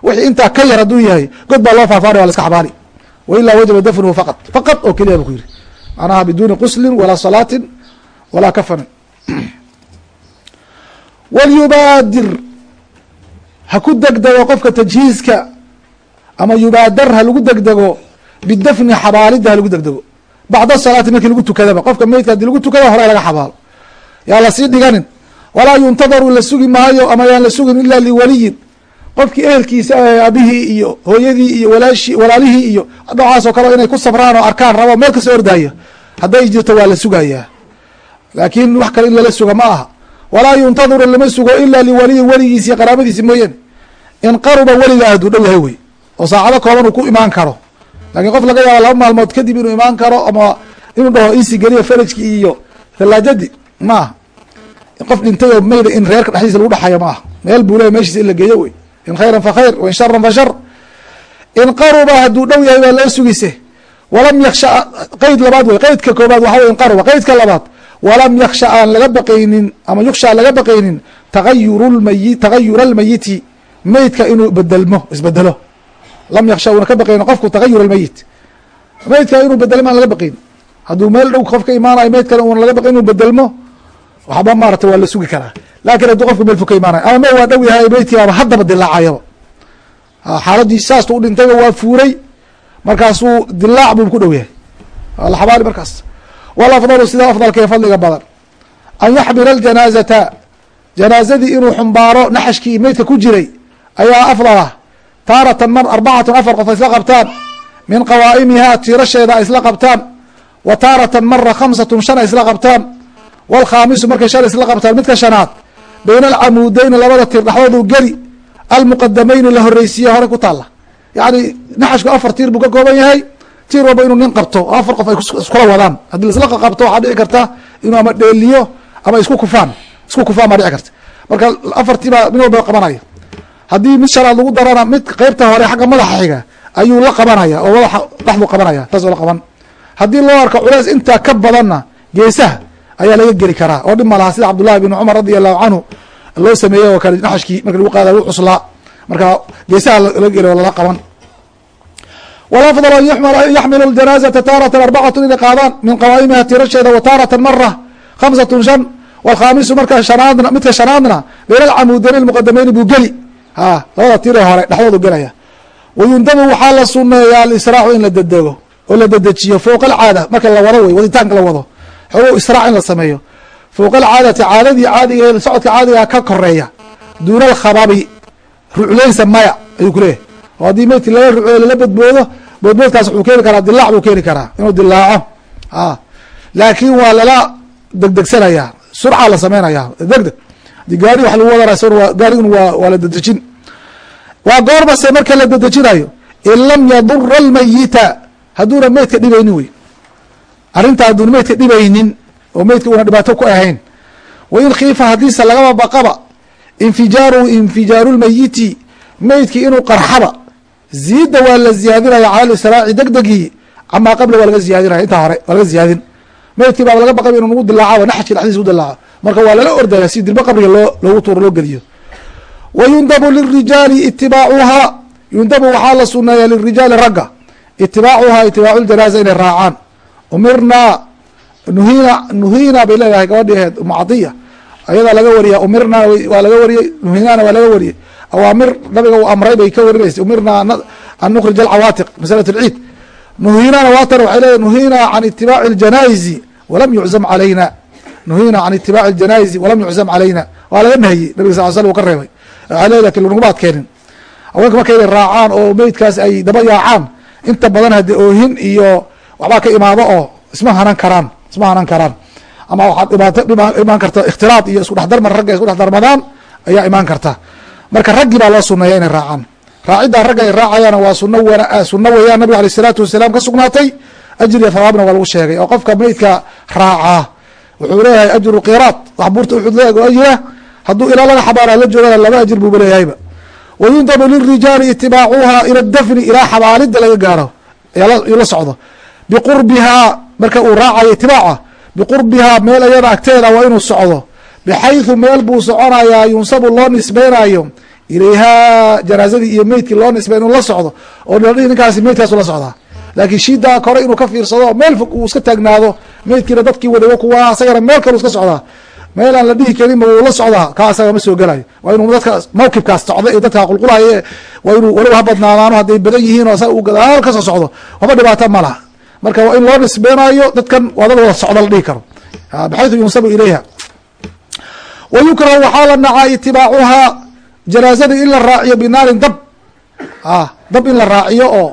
Wixii intaa ka yar hadduu yahay god baa loo faafaanaya waa la iska xabaali. Wa ilaa wajaba dafnuhu faqad faqad oo keliya bu ku yidhi. Macnaha biduuni quslin walaa salaatin walaa kafanin. Walyubaadir ha ku degdego qofka tajhiiska ama yubaadar ha lagu degdego bidafni xabaalida ha lagu degdego bacda salaati markii lagu tukadaba qofka meydka haddii lagu tukada hore laga xabaalo yaa la sii dhiganin walaa yuntadaru la sugi maayo ama yaan la sugin ila liwaliyin qofkii ehelkiisa aabihii iyo hooyadii iyo walaashi walaalihii iyo noocaas oo kale inay ku sabraan oo arkaan rabo meel ka soo ordaya hadday jirto waa la sugayaa laakiin wax kale in lala suga ma aha walaa yuntaduru lama sugo ila liwaliyi weligiisi qaraabadiisi mooyaane in qaruba weligaa hadduu dhow yahay wey oo saacado kooban uu ku imaan karo lakiin qof laga yaaba laba maalmood kadib inuu imaan karo ama inuu dhaho isi geliya farajkii iyo thalaajadii ma aha. Qof dhintay mayda in reerka dhexdiisa lagu dhexayo ma aha. Meel buu leya meshiisa in la geeyo wey. In khayran fa khayr wain sharan fa shar. In qaruba hadduu dhow yahay baa loo sugise. Walam yaksha qeyd labaad wey. Qeydka koobaad waxa wey in qaruba qeydka labaad. Walam yaksha aan laga baqaynin ama yuksha aan laga baqaynin tagayuru lmayi tagayura almayiti meydka inuu bedelmo isbedelo lam yaksha uuna ka baqaynin qofku tagayur almayit. Meydka inuu bedelmo aan laga baqayn hadduu meel dhow qof ka imaanayo meydkana uuna laga baqayn inuu bedelmo waxba maarata waa la sugi karaa. Lakin hadduu qofku meel fog ka imaanayo ama meel waa dhow yahay meydkiibaaba haddaba dilaacayaba. Xaaladii saasta u dhintayba waa fuuray markaasuu dilaac buu ku dhow yahay. Waa la xabaali markaas. Walafdalu sida afdalka ee fadliga badan. An yaxmila aljanaazata. Janaazadii inuu xumbaaro naxashkii meydka ku jiray ayaa afdalah taaratan mar arbacatun afar qof ay isla qabtaan min qawaa'imihaa tiirasheeda ay isla qabtaan wa taaratan mara khamsatun shan ay isla qabtaan waalkhaamisu markay shan isla qabtaan midka shanaad bayna alcamuudeyni labada tiir dhexdoodu geli almuqadamayni la horreysiiye hore ku taalla. Yacni naxashku afar tiir buu ka kooban yahay tiir walba inuu nin qabto oo afar qof ay iskula wadaan. Haddii laisla qabto waxaa dhici karta inuu ama dheeliyo ama isku kufaan isku kufaan baa dhici karta. Marka afartii baa mid walba qabanaya haddii mid shanaad lagu darana mid qeybta hore xagga madaxa xiga ayuu la qabanaya oo madaxa dhexdu qabanaya taas oo la qaban. Haddii loo arko culeys intaa ka badanna geesaha ayaa laga geli karaa oo dhib ma laha sida cabdullahi bin cumar radi allahu canhu loo sameeyey oo kale naxashkii marki lagu qaada u cuslaa marka geesaha laga geli oo lala qaban. Walafdal an yaxmilu janaazata taaratan arbacatun inay qaadaan min qawaa'imiha tirasheeda wa mara khamsatun shan. Waalkhaamisu marka midka shanaadna bayna alcamuudeyni lmuqadamayni buu ha labada tiiree hore dhexdoodu gelaya. Wayundabu waxaa la suneeyaa alisraacu in la dedego oo la dedejiyo fowqa alcaada. Marka la wado wey waditaanka la wado. Xoogo israac in la sameeyo. Fowqa alcaadati caadadii caadiga socodka caadigaa ka koreeya duuna alkhababi rucleynsa maya ayuu kuleeyahy oo haddii meydki lala rucleyo lala badboodo boodboodkaas wuxuu keeni karaa dilaac buu keeni karaa inuu dilaaco a laakiin waa lala degdegsanayaa surca la sameynaya degdeg haddii gaari wax lagu wadanay gaarigun waa waa la dedejin waa goorbase marka la dedejinayo in lam yadura almayita. Hadduuna meydka dhibaynin wey. Arrinta hadduuna meydka dhibaynin oo meydka una dhibaato ku ahayn. Wa in khiifa haddiise lagaba baqaba. Infijaaru infijaaru lmayiti meydki inuu qarxaba. Ziida waa la ziyaadinaya cala lisraaci degdegii. Camaa qabla waa laga ziyaadinaya intaa hore waa laga ziyaadin. Meydkii baaba laga baqaba inuu nagu dilaaco naxajki dhexdiisa u dilaaco marka waa lala ordaya si dilba qabriga loo loogu tuuro loo geliyo wa yundabu lirijaali itibaacuhaa yundabu waxaa la suneeya lirijaali ragga itibaacuhaa itibaacu ljanaaza inay raacaan umirnaa nuhina nuhina bay leedahay gabadhii aheed umu cadiya ayadaa laga wariya umirnaa waa laga wariyey nuhinana waa laga wariyey awaamir nabiga uu amray bay ka warinaysa umirnaa an nukrij alcawaatiq masalat lciid nuhinana waatan waxay leedahay nuhina can itibaaci اljanaa'izi walam yuczam calayna nuhina can itibaaci اljanaa'izi walam yuczam calayna waa laga nahiyey nabiga sal sl uu ka reebay leedahay laakiin laguma adkeenin haweenka marka inay raacaan oo meydkaas ay daba yaacaan inta badan haddii oohin iyo waxbaa ka imaado oo isma hanan karaan isma hanan karaan. Ama waxaad dhibaato imaan karta ikhtilaad iyo isku dhexdarmar ragga isku dhex darmadaan ayaa imaan karta. Marka raggii baa loo suneeya inay raacaan. Raaciddaa ragga ay raacayaana waa suno wan sunno weeyaan. Nabiga aley isalaatu wasalaam ka sugnaatay ajriya thawaabna waa lagu sheegay. Oo qofka meydka raacaa. Wuxuu leeyahay ajru qiraad wax buurta uxud leeg oo ajira hadduu ilaa laga xabaara la joogana laba ajir buuba leeyahayba wayundabu lirijaali itibaacuha ila dafni ilaa xabaalida laga gaaro la socdo. Biqurbihaa marka uu raacayo itibaaca biqurbihaa meel ayada agteeda waa inuu socdo. Bxayثu meel buu soconayaa yunsabu loo nisbeynayo ilayhaa janaazadii iyo meydkii loo nisbey inuu la socdo. Oo ladhihi ninkaasi meydkaasu la socdaa. Laakiin shidaa kore inuu ka fiirsado meel fog uu iska taagnaado meydkiina dadkii wadago kuwa asagana meel kale iska socdaa meel aan la dhihi karinba wuu la socdaa kaa asaga ma soo gelayo waa inuu dadka mawkibkaas socda ee dadka qulqulaye waa inuu waliba ha badnaadaano hadday badan yihiin oo asaga uu gadaal ka soo socdo. Waxba dhibaato ma laha. Marka waa in loo nisbeynayo dadkan waa dad wada socda la dhihi karo. Baxayثu yunsabu ilayha. Wayukrahu waxaa la nacaa itibaacuhaa janaazadii in la raaciyo binaarin dab. A dab in la raaciyo oo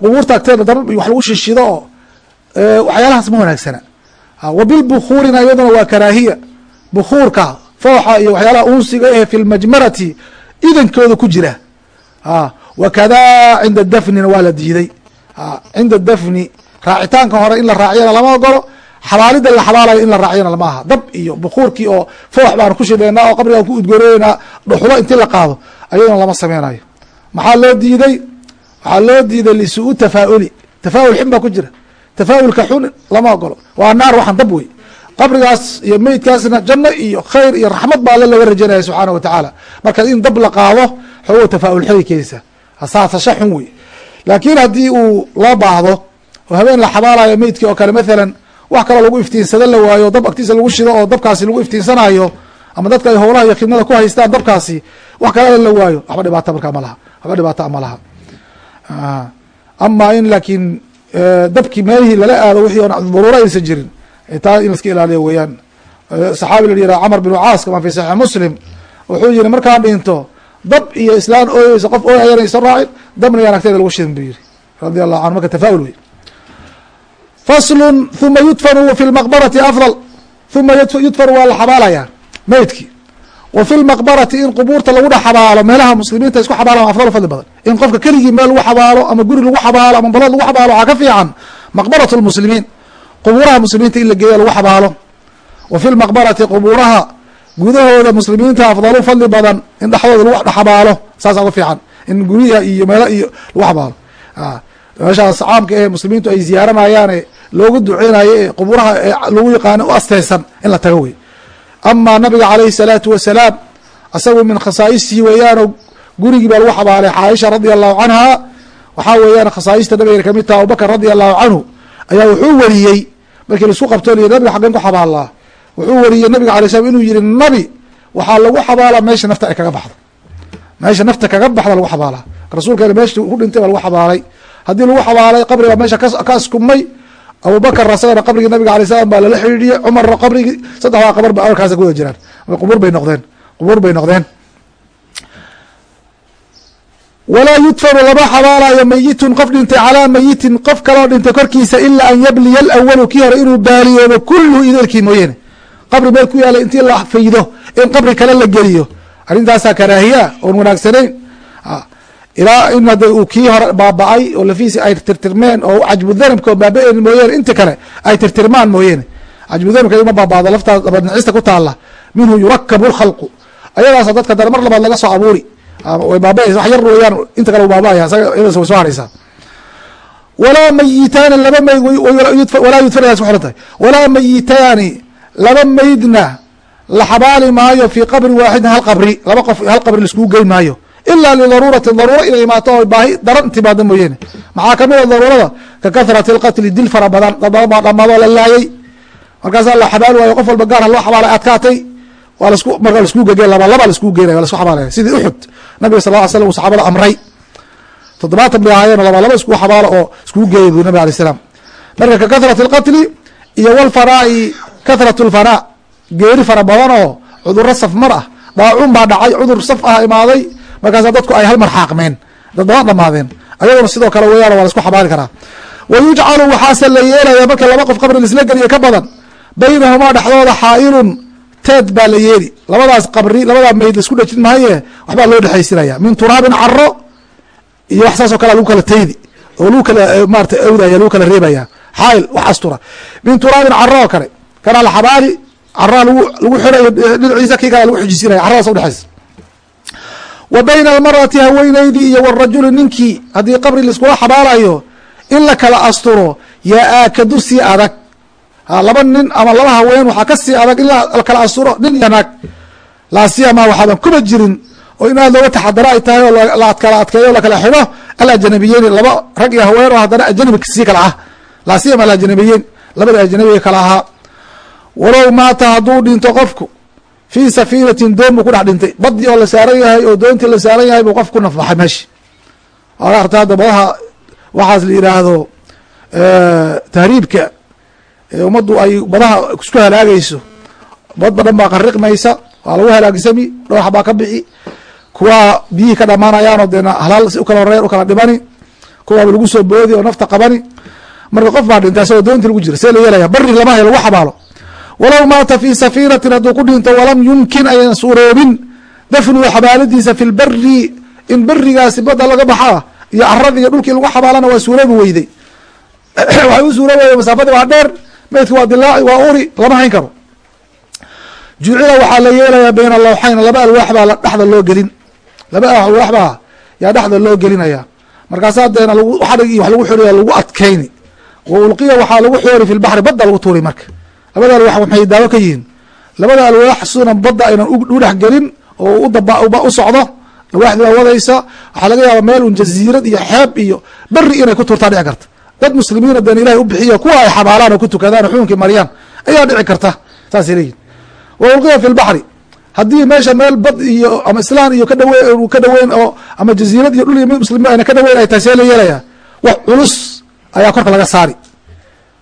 qubuurta agteeda dab wax lagu shishido oo waxyaalahaas ma wanaagsana wa bilbukuurina iyaduna waa karaahiya. Bukuurka fooxa iyo waxyaalaha unsiga eh fi lmajmarati idankooda ku jira. Wakada cinda dafnina waa la diiday. Cinda dafni raacitaanka hore in la raaciyana lama ogolo xabaalida la xabaalayo in la raaciyana lama aha. Dab iyo bukuurkii oo foox baan ku shidheynaa oo qabrigaan ku udgoreynaa dhuxulo intii la qaado ayaduna lama sameynayo maxaa loo diiday? Waxaa loo diiday lisuu tafaa'uli. Tafaa'ul xin baa ku jira tafaa'ulka xun lama ogolo. Waa naar waxan dab wey qabrigaas iyo meydkaasna janno iyo khayr iyo raxmad baa alle laga rajaynaya subxaana wa tacaala. Marka in dab la qaado xoogo tafaa'ul xeykeysa hasaasasha xun wey laakiin haddii uu loo baahdo oo habeen la xabaalayo meydkii oo kale mathalan wax kaloo lagu iftiinsado la waayo dab agtiisa lagu shido oo dabkaasi lagu iftiinsanayo ama dadka ay howlaha iyo khidmada ku haystaan dabkaasi wax kalena la waayo. Waxba dhibaata markaa ma laha. Waxba dhibaata ma laha. Ama in laakiin dabkii meelihii lala aado wixii oon daruuro aysan jirin. Taa in laska ilaaliyo weeyaan. Saxaabi la yihah camar binu caas kama fi saxiix muslim. Wuxuu yihi markaan dhinto dab iyo islaan ooyeysa qof ooyayana iso raacin dabna yaan agteeda lagu shidin buu yihi radi allahu canhu marka tafaa'ul wey faslun huma yudfanu fi lmaqbarati afdal. Huma yudfanu waa la xabaalayaa meydkii wa fi lmaqbarati in qubuurta lagu dhex xabaalo meelaha muslimiinta isku xabaalaan afdal fadli badan. In qofka keligii meel lagu xabaalo ama guri lagu xabaalo ama balad lagu xabaalo waxaa ka fiican. Maqbarat lmuslimiin qubuuraha muslimiinta in la geeyo lagu xabaalo. Wa fi lmaqbarati qubuuraha gudahooda muslimiinta afdalu fadli badan in dhexdooda lagu dhexabaalo saasa uga fiican. In guryaha iyo meelo iyo lagu xabaalo. Meeshaas caamka ee muslimiintu ay ziyaaranayaane loogu duceynayo ee qubuuraha lagu yaqaano u asteysan in la tago wey amaa nabiga calayhi salaatu wasalaam asagu min khasaa'isihi weeyaano gurigii baa lagu xabaalay caaisha radia allahu canha waxaa weeyaan khasaaista nabiga ka mid taha abubakr radia allahu canhu ayaa wuxuu weriyey markii la isku qabto liy nabiga xaggeen ku xabaalaa wuxuu weriyey nabiga alay slam inuu yihi nabi waxaa lagu xabaalaa meesha nafta ay kaga baxdo meesha nafta kaga baxda lagu xabaalaa rasuulkeena meesha ku dhintay baa lagu xabaalay haddii lagu xabaalay qabri baa meesha ka askumay abubakr asagana qabrigii nabiga alay slam baa lala xidhiidhiyey cumarna qabrigii saddexdaa qabar ba alkaasa ku wada jiraan qubuur bay noqdeen qubuur bay noqdeen. Walaa yudfanu lama xabaalayo mayitun qof dhintay calaa mayitin qof kaloo dhintay korkiisa ilaa an yabliya alawalu kii hore inuu baaliyoobo kulluhu idelkii mooyeene qabri meel ku yaalay intii la faydo in qabri kale la geliyo. Arrintaasaa karaahiyaa oon wanaagsanayn ilaa in hada uu kii hore baaba-ay oo lafiisi ay tirtirmeen oo cajbudanabka baaba-een mooyeene inta kale ay tirtirmaan mooyeene cajbudanabka ima baabaado laftaa dabadnicista ku taala minhu yurakabu lkhalqu ayadaasa dadka dare mar labaad laga soo abuuri. Way baaba-aysa wax yar weeyaan inta kale baaba-aya isaga iyadaas way soo haraysaa walaa mayitaani laba mayd walaa xiran tahay. Walaa mayitaani laba maydna la xabaali maayo fii qabrin waaxidin hal qabri laba qof hal qabri laiskugu geyn maayo ilaa lidaruuratin daruuro inay imaato oo baahi daran timaado mooyeene maxaa ka mid a daruurada ka kathrati lqatli dil fara badan dhamaadoo la laayay markaasaa la xabaali waayo qof walba gaar ha loo xabaalay adkaatay waa lasku markaa laiskugu gegey laba laba laiskugu geynaya waa lasku xabaalaya sidii uxud nabiga sal ll ly slam uu saxaabada amray toddobaatan bay ahaayeen laba laba iskugu xabaalo oo iskugu geeyay buu nabig alay slam marka ka kathrati lqatli iyo walfanaa'i kathratu lfanaa geeri fara badan oo cuduro safmar ah daacuun baa dhacay cudur saf ah imaaday markaasa dadku ay hal mar xaaqmeen dad badan dhamaadeen. Ayaguna sidoo kale weyaan waa la isku karaa. Wa waxaase la yeelaya marka laba qof qabri laisla geliyo ka badan baynahumaa dhexdooda xaa'ilun teed baa la yeeli. Labadaas qabri labadaa mayd la isku dhejin maaye waxbaa loo dhexaysinaya min turaabin caro iyo wax saas oo kale lagu kala teydi oo lagu kala maarata awdaya lagu kala reebaya. Xaail wax astura. Min turaabin caro oo kale kanaa la xabaali caraa lagu lagu xirayo dhinaciisa kii kale lagu xijisiinaya caradaas udhexaysa wa bayna almarati haweeneydii iyo warajuli ninkii haddii qabri laiskula xabaalayo in la kala asturo yaa aakadu sii adag. Laba nin ama laba haween waxaa ka sii adag in la kala asturo nin iyo naag. Laasiyama waxaadan kuba jirin oo in aad looga taxadaro ay tahay oo la kala adkeeyo o lakala xidho alajanabiyeyn laba rag iyo haween oo haddana ajanabi sii kala ah. Laasiyama alajanabiyeyn labada ajanabiga kala ahaa. Walow maata hadduu dhinto qofku fii safiinatin doon buu ku dhex dhintay. Badii oo la saaran yahay oo doontii la saaran yahay buu qof ku nafbaxay meeshi arta hadda waxaas la yidhaahdo tahriibka. Ummaddu ay badaha isku halaagayso. Badba dhan baa qariqmaysa waa lagu halaagsami dhoox baa ka bixi. Kuwaa biyihii ka dhamaanayaanoo deena halaal si u kala horeyan u kala dhimani kuwaaba lagu soo boodi oo nafta qabani. Marka qof baa dhintay asagoo doonti lagu jira see la yeelaya bari lama hayo lagu xabaalo walow maata fi safiinatin hadduu ku dhinto walam yumkin ayan suuroobin. Dafnuhu xabaalidiisa fi lbari in berigaasi badda laga baxaa iyo caradii iyo dhulkii lagu xabaalana waa suuroobi weyday. Waxay u suuroobi weyday masaafada waa dheer meydka waa dilaaci waa uri lama hayn karo. Jucila waxaa la yeelayaa bayna lawxayn laba alwaax baa dhexda loo gelin. Laba alwaax baa yaa dhexda loo gelinaya markaasaa deena xadhig iyo wax lagu xoriya lagu adkayni. Wa ulqiya waxaa lagu xoori fi lbaxri badda lagu tuuri marka labada alwaax maxay daawo ka yihiin. Labada alwaax suna badda aynan u gelin oo u socdo alwaaxdi baa wadaysa waxaa laga yaaba meel un jaziirad iyo xeeb iyo beri inay ku tuurtaa dhici karta. Dad muslimiina deen ilahay u bixiya kuwa ay xabaalaan oo ku tukadaan oo xukunkii mariyaan ayaa dhici karta saasay leeyihiin wa ulqiya fi lbaxri haddii meesha meel bad iyo ama islaan iyo kadhawe ka dhaweyn oo ama jaziirad iyo dhul iyo muslim ayna ka dhaweyn ay tahay see la yeelayaa wax culus ayaa korka laga saari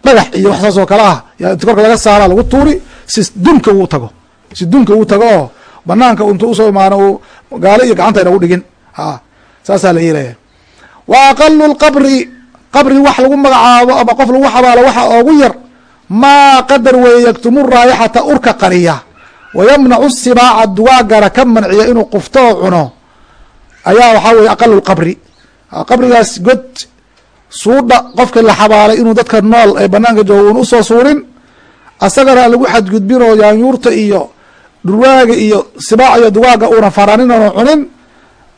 dhagax iyo wax saas oo kale ah inti korka laga saara lagu tuuri si dunka uu tago. Si dunka uu tago oo banaanka intu u soo imaano uu gaalo iyo gacanta ayna u dhigin. A saasaa la yeelaya. Wa aqalu lqabri qabri wax lagu magacaabo ama qof lagu xabaalo waxa oogu yar maa qadar weeye yaktumu raayixata urka qariya. Wayamnacu sibaaca dugaagana ka manciya inuu qufto oo cuno. Ayaa waxaa weye aqalu lqabri qabrigaas god suudha qofka la xabaalay inuu dadka nool ee banaanka jooga un u soo suurin asagana lagu xadgudbin yaanyuurta iyo dhurwaaga iyo sibaaca iyo dugaaga uuna faranin oona cunin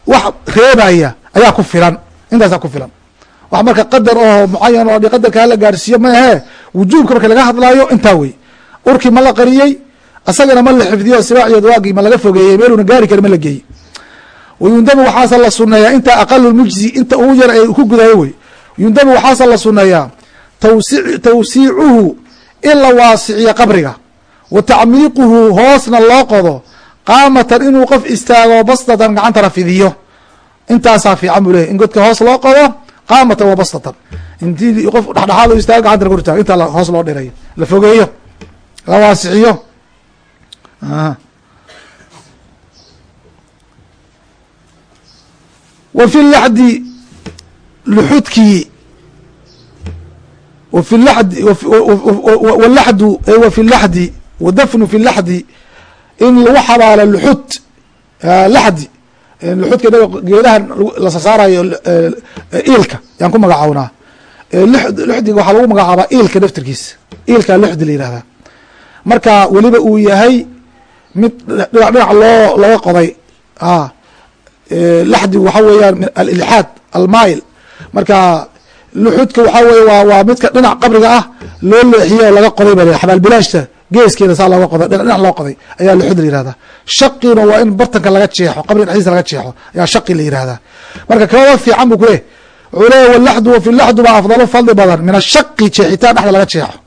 wax reebaya ayaa ku filan intaasaa ku filan. Wax marka qadar oo mucayan oo qadarka hala gaarsiiyo ma ahee wujuubka marka laga hadlaayo intaa wey urkii ma la qariyey asagana ma la xifdiyo sibaac iyo dugaagii ma laga fogeeyey meeluuna gaari kari ma la geeyey. Wayundabu waxaase la suneeyaa inta aqalu mujzi inta ugu yar ay ku gudayo wey yundabu waxaase la suneeyaa tawsi tawsiicuhu in la waasiciyo qabriga. Wa tacmiiquhu hoosna loo qodo qaamatan inuu qof istaago bastatan gacantana fidiyo. Intaasaa fiican buu leyahy in godka hoos loo qodo qaamatan wa bastatan. Intii qof dhexdhexaad istaago gacantana kor istaago intaa hoos loo dhirayo la fogeeyo la waasiciyo. Wa fi laxdi luxudkii walaxdu wa fi laxdi in lagu xabaalo luxud laxdi. Luxudka inaga geedaha la sasaarayo iilka yaan ku magacawnaa. Luxdiga waxaa lagu magacaabaa iilka naftirkiisa iilka luxdi la yihahdaa marka weliba uu yahay mid dhinac dhinac loo laga qoday laxdigu waxaa weeyaan alilxaad almail. Marka luxudka waxaa weye waa midka dhinac qabriga ah loo leexiye oo laga qoday ba xabaalbilaashta geeskeeda saa looga qoday dhinac loo qoday ayaa luxud la yihahdaa shaqina waa in bartanka laga jeexo qabriga dhexdiisa laga jeexo ayaa shaqi la yihahdaa marka kaba fiican bu kuleh wuxuu leeya walaxdu wafi laxdu baa afdalu fadli badan min ashaqi jeexitaan dhexda laga jeexo.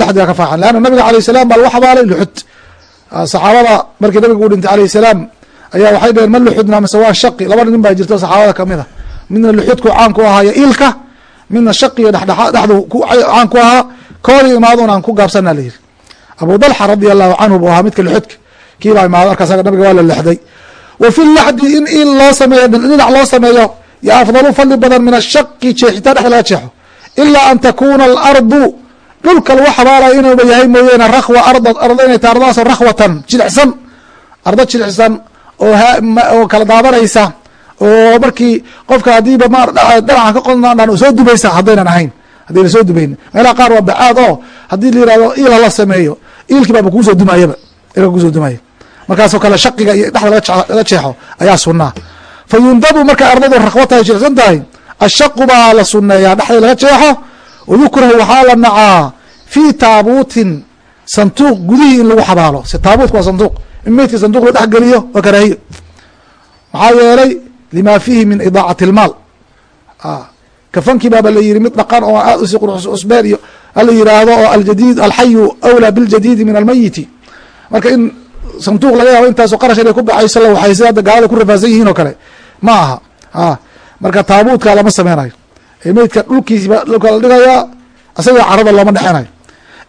Laxdiga ka faacan leanna nabiga alayh salaam baa lagu xabaalay luxud. Saxaabada markii nabiga uu dhintay alayh salaam ayaa waxay dheheen ma luxudna mise waa shaqi. Laba nin baa jirto saxaabada ka mid a midna luxudku caan ku ahaayo ilka midna dhexdhexaad dhexdu caan ku ahaa koodii imaadun aan ku gaabsana la yiri abu dalxa radia allahu canhu buu ahaa midka luxudka. Kiibaa imaado arka asaga nabiga waa la lexday wa fi laxdi in il loo sameeyo dhinac loo sameeyo yo afdalu fadli badan min ashaqi jeexitaan dhexda laga jeexo. Ilaa an takuna alardu dhulka lagu xabaalayo inuuba yahay mooyeene rakwa arda arda inay tahay ardadaasoo rakhwatan jilicsan. Ardo jilicsan oo oo kala daadanaysa oo markii qofka haddiiba ma dhanacan ka qodnaan soo dumaysa haddaynan ahayn. Haddayna soo dumayn meelaha qaar waa bacaad oo haddii la yihahdo iil hala sameeyo iilkii baaba kuusoo dumayaba ilka ku soo dumaya markaasoo kale shaqiga iyo dhexda laga jeexo ayaa sunaa fa yundabu markay ardadu rakwa tahay jilicsan tahay ashaqu baa la suneeyaa dhexda laga jeexo wayukrahu waxaa la nacaa fii taabuutin sanduuq gudihii in lagu xabaalo. Si taabuutku waa sanduuq in meydka sanduuq la dhex geliyo waa karaahiyo maxaa yeelay lima fiihi min idaacati اlmaal kafankii baaba la yiri mid dhaqan oo aad usi cusbeen iyo hala yiraahdo oo aljadid alxayu awlaa biاljadidi min almayiti. Marka in sanduuq laga yaabo intaasoo qarash inay ku baxayso la waxay sida hadda gaalada ku rafaasan yihiin oo kale. Ma aha. Marka taabuutka lama sameynayo. Meydka dhulkiisiba dhulka la dhigayaa isaga carada looma dhexenayo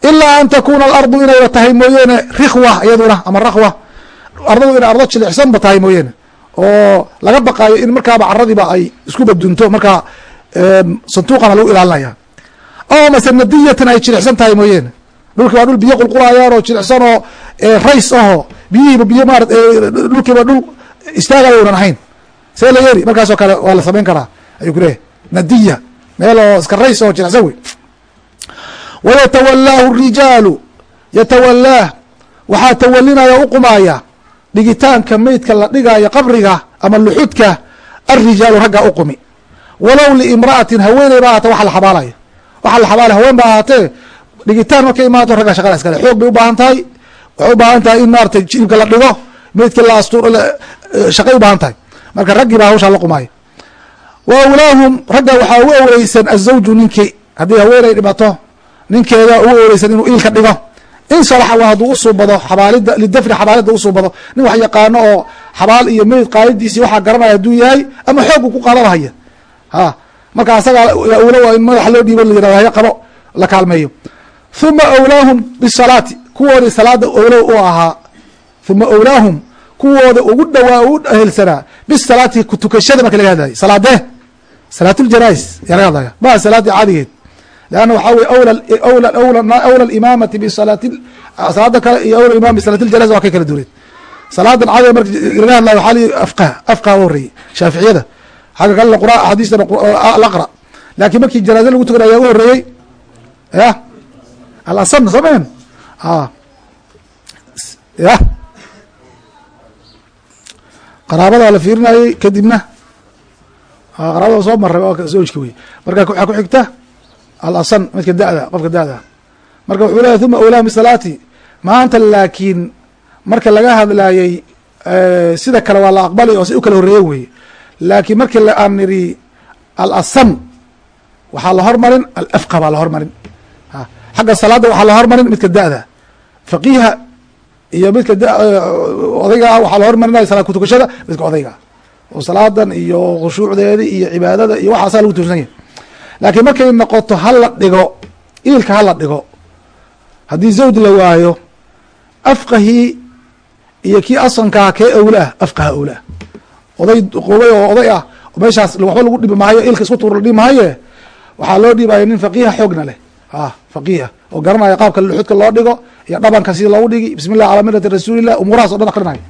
ilaa an takuna alardu inayba tahay mooyeene rikhwa iyaduna ama rakhwa. Ardadu inay ardo jilicsanba tahay mooyeene oo laga baqaayo in markaaba caradiiba ay isku badunto. Markaa santuuqana lagu ilaalinaya. Oo mase nadiyatan ay jilicsan tahay mooyeene dhulki waa dhul biyo qulqulayaan oo jilicsan oo rays aho biyihiiba biyo maara dhulkiiba dhul istaagayo unan ahayn. See la yeeri markaasoo kale waa la samayn karaa. Ayuu ku leeyahy nadiya. Meel oo iska rays oo jilicsan wey. Wayatawalaahu rijaalu yatawalaah waxaa tawalinaya o uqumaaya dhigitaanka meydka la dhigaayo qabriga ama luxudka alrijaalu ragga uqumi walow liimra'atin haweeney ba ahaatee waxa la xabaalaya. Waxa la xabaalaya haween ba ahaatee dhigitaan markay imaato ragga shaqada iskale xoog bay u baahan tahay waxay u baahan tahay in maarata jilibka la dhigo meydka la astu shaqay u baahan tahay. Marka raggii baa hawshaa la qumaayo wa awlaahum ragga waxaa ugu awleysan azawju ninkii. Haddii haweeney dhimato ninkeeda ugu awleysan inuu iilka dhigo in salaxa waa hadduu usuubado xabaalida lidafni xabaalida usuubado nin wax yaqaano oo xabaal iyo meyd qaadidiisi waxaa garanaya hadduu yahay ama xoog uu ku qaadanahaya ha marka asagaa awlo waa in madaxa loo dhiibo layirahdo haya qabo la kaalmeeyo. Huma awlaahum bisalaati kuwoodii salaada owlow u ahaa. Huma awlaahum kuwooda ugu dhawaa u ahelsanaa bisalaati kutukashada marka laga hadlayo salaadee salaatuljanais yaa laga hadlaya. Maa salaadii caadigeed leanna waxaa wey awla imaamati bisalaati salaada kale iyo awla imam bisalaati ljanaza waa kay kala duuneed salaadan caadiga marka laga hadlayo li afqah afqah u horreeyey shaaficiyada xagga kalena qura axaadiistana alaqra laakiin markii janaaze lagu tukan ayaa u horreeyey ya alasan soo mahen ya qaraabada la fiirinayey kadibna qaraabada soo maray waa zawjka wey marka waxaa ku xigta alasan midka da'da qofka da'da. Marka wuxuu leeyahy uma awlaa bisalaati maanta laakiin marka laga hadlayey sida kale waa la aqbali oo si u kala horreeye weye laakiin markii aan niri alasan waxaa la hormarin alafqa baa la hormarin. Xagga salaada waxaa la hormarin midka da'da. Faqiiha iyo midka odayga ah waxaa la hormarinaya salaad kutukashada midka odayga. Oo salaadan iyo khushuucdeeda iyo cibaadada iyo waxaasaa lagu tuursan yahay laakiin markay noqoto hala dhigo iilka hala dhigo haddii zawj la waayo afqahii iyo kii asankaa kee awlaah afqaha awlaah oday qubay oo oday ah meeshaas waxba lagu dhibi maayo ilka isku tuur la dhibi maaye waxaa loo dhiibaya nin faqiiha xoogna leh. A faqiiha oo garanaya qaabka luxudka loo dhigo iyo dhabanka sida loogu dhigi bismi llah calaa millati rasuulillah umuurahaas o dhan akrinaya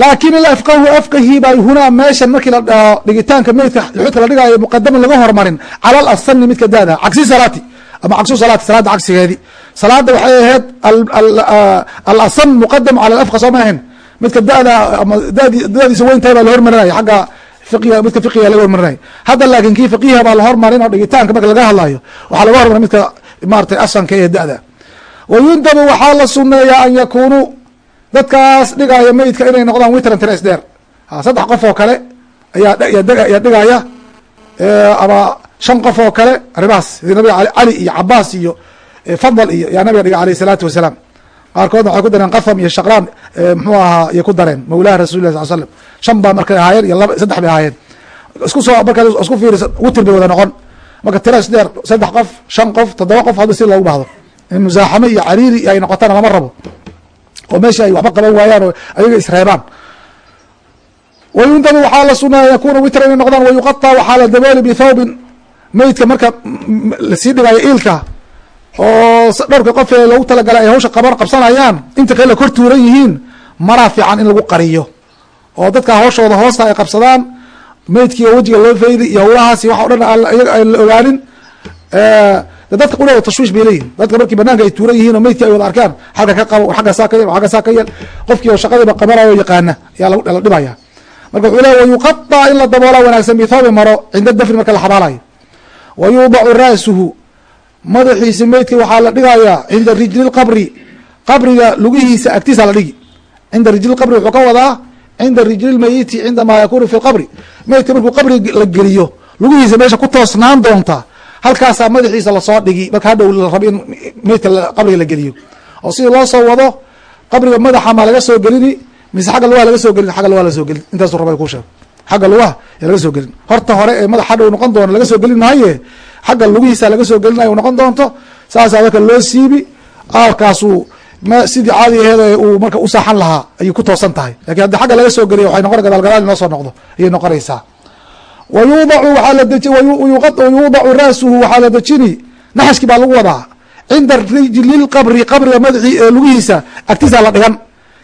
laakin afqahu afqahii baa hunaa meeshan markii la dhaho dhigitaanka meydka luxudka la dhigayo muqadaman laga hormarin cala alasani midka daada cagsi salaati ama cagsu salaati salaada cagsigeedi. Salaada waxay ahayd alasan muqadam cala alafqa soo ma ahayn. Midka dada ama dadiisa weyn tahay baa la hormarinaya xagga fiqiga midka fiqiga laga hormarinaya hadda laakin kii faqiha baa la hormarin oo dhigitaanka marka laga hadlayo waxaa laga hormarin midka maratay asanka ee da'da wa yundabu waxaa la suneeyaa an yakunuu dadkaas dhigaya meydka inay noqdaan witran tres dheer saddex qof oo kale ayaa dhigaya ama shan qof oo kale arrimahaas sidii nabiga iyo cabaas iyo fadl iyo yaa nabiga dhiga alayh isalaatu wasalaam. Qaarkoodna waxay ku dareen qatham iyo shaqlaan mxuu ahaa iyo ku dareen mawlaha rasulillah sal slam shan baa markay ahaayeen iyo saddex bay ahaayeen. Isku soo markaa isku fiirisa witir bay wada noqon. Marka tiras dheer saddex qof shan qof toddoba qof hadba si loogu bahdo in musaaxame iyo cariiri ay noqotana lama rabo oo meesha ay waxba qaban waayaan oo ayaga isreebaan. Wayundabu waxaa la sunaya yakuna witra inay noqdaan wayuqaطa waxaa la dabooli bithawbin meydka marka la sii dhigayo iilka oo dhowrka qof ee loogu talagalay ay hawsha qaban qabsanayaan inta kale kor tuuran yihiin maraa fiican in lagu qariyo. Oo dadka hawshooda hoosta ay qabsadaan meydkii oo wejiga loo feydi iyo hawlahaasi waxa o dhan la ogaanin dadka qulooda tashwiish bay leeyihiin dadka markii banaanka ay tuuran yihiin oo meydkii ay wada arkaan xagga ka qabo xagga saa ka yel xagga saa ka yel qofkii oo shaqadiiba qabanayo yaqaana ayaa la dhibaya. Marka wuxuu leeya wayuqaطa in la daboola wanaagsan bithawbi maro cinda dafni marka la xabaalayo. Wa yuudacu ra'suhu madaxiisa meydka waxaa la dhigayaa cinda rijli lqabri qabriga lugihiisa agtiisa la dhigi. Cinda rijli qabri wuxuu ka wadaa cinda rijli lmeyiti cindamaa yakunu fi lqabri meydka markuu qabri la geliyo lugihiisa meesha ku toosnaan doonta halkaasaa madaxiisa la soo dhigi marka hadhow la in meydka qabriga la geliyo. Oo sidii loo soo wado qabriga madaxa maa laga soo gelini mise xagga lugaha laga soo gelin xagga lugaha laga soo gelin. Intaasu raba ku sheego xagga lugaha yaa laga soo gelin. Horta hore ee madax hadhow noqon doono laga soo gelin maaye xagga lugihiisa laga soo gelinayo noqon doonto saasaa marka loo siibi aalkaasuu ma sidii caadi aheed uu marka u lahaa ayay ku toosan tahay. Lakin haddii xagga laga soo geliya waxay noqon gadaal gadaal inoo soo noqdo ayay noqonaysaa waxaa wayuudacu ra'suhu waxaa la dejini naxaskii baa lagu wadaa cinda rijlilqabri qabriga madaxii ee lugihiisa agtiisaa la dhigan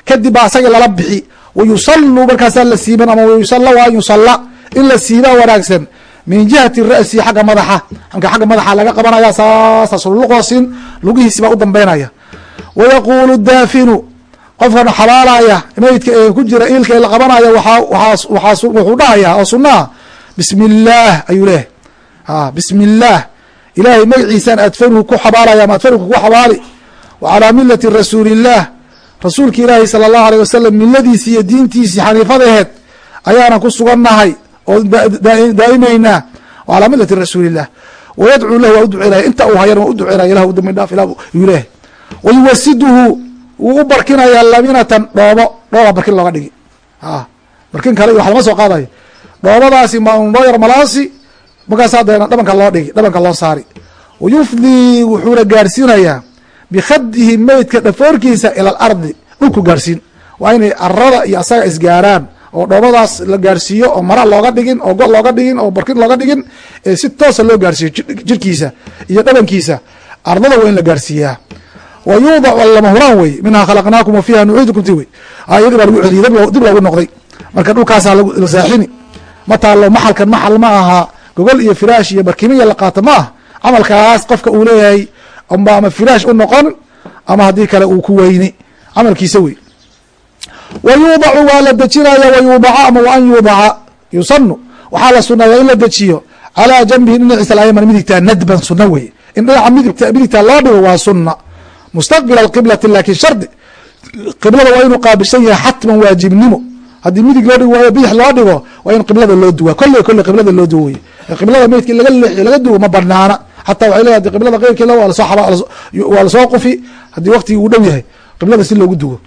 kadib baa asaga lala bixi wayusallu markaasaa la siiban ama wayusalla waa yusalla in la siibaa wanaagsan min jihati ra'si xagga madaxa marka xagga madaxa laga qabanaya saasa sulluqoosin lugihiisi baa u dambeynaya wayaquulu daafinu qofkan xabaalaya meydka ee ku jira iilka ee la qabanaya wuxuu dhahaya oo sunnaha bismi illaah ayuu leehay bismi illaah ilaahay magaciisaan adfanuhu ku xabaalaya ama adfanuka ku xabaali. Wa calaa milati rasuuli illaah rasuulka ilaahi sala allahu aleyh wasalam miladiisii iyo diintiisii xaniifadaheed ayaana ku sugannahay oo daa'imaynaa wa calaa milati rasuuli illah wayadcuu lahu waa u inta uu hayana waa u duceynaya ilah u ilah yuu leehay wayuwasiduhu wuu u barkinayaa laminatan dhoobo. Dhooba barkin looga dhigi. Barkin kale wax lama soo qaadayo dhoobadaasi noo yar malaasi markaasa deena dhabanka loo dhigi dhabanka loo saari. Wayufdii wuxuuna gaarsiinayaa bikhadihi meydka dhafoorkiisa ila alardi dhulku gaarsiin waa inay arada iyo asaga isgaaraan oo dhoobadaas la gaarsiiyo oo mara looga dhigin oo god looga dhigin oo barkin looga dhigin ee si toosa loo gaarsiiyo jirkiisa iyo dhabankiisa. Ardada waa in la gaarsiiyaa wa yuudac lama huraan wey minhaa khalaqnaakum wa fiiha nuciidukum ti wey iyadii baa lagu celiyey dib loogu noqday. Marka dhulkaasaa la saaxini ma taalo maxalkan maxal ma aha. Gogol iyo firaash iyo barkimiya la qaato ma ah camalkaas qofka uu leeyahay amba ama firaash u noqon ama haddii kale uu ku weyni. Camalkiisa wey. Wa yuudacu waa la dejinaya wa yuudaca ama wa yuudaca. Yusanu waxaa la suneeyaa in la dejiyo. Calaa janbihi dhinaciisa alayman midigtaa nadban sunna wey. In dhinaca midigta midigta loo dhigo waa sunna mustaqbila alqiblati laakiin shardi qiblada waa inuu qaabilsan yahay xatman waajibnimo haddii midig loo dhigo waayo bidix loo dhigo waa in qiblada loo duwa kolley kolley qiblada loo duwo wey qiblada meydka laga leexiyo laga duwo ma banaana xataa waxay leeyahay adi qiblada keyrkeeda waa la soo qufi. Haddii waqtigii uu dhow yahay qiblada si loogu duwo.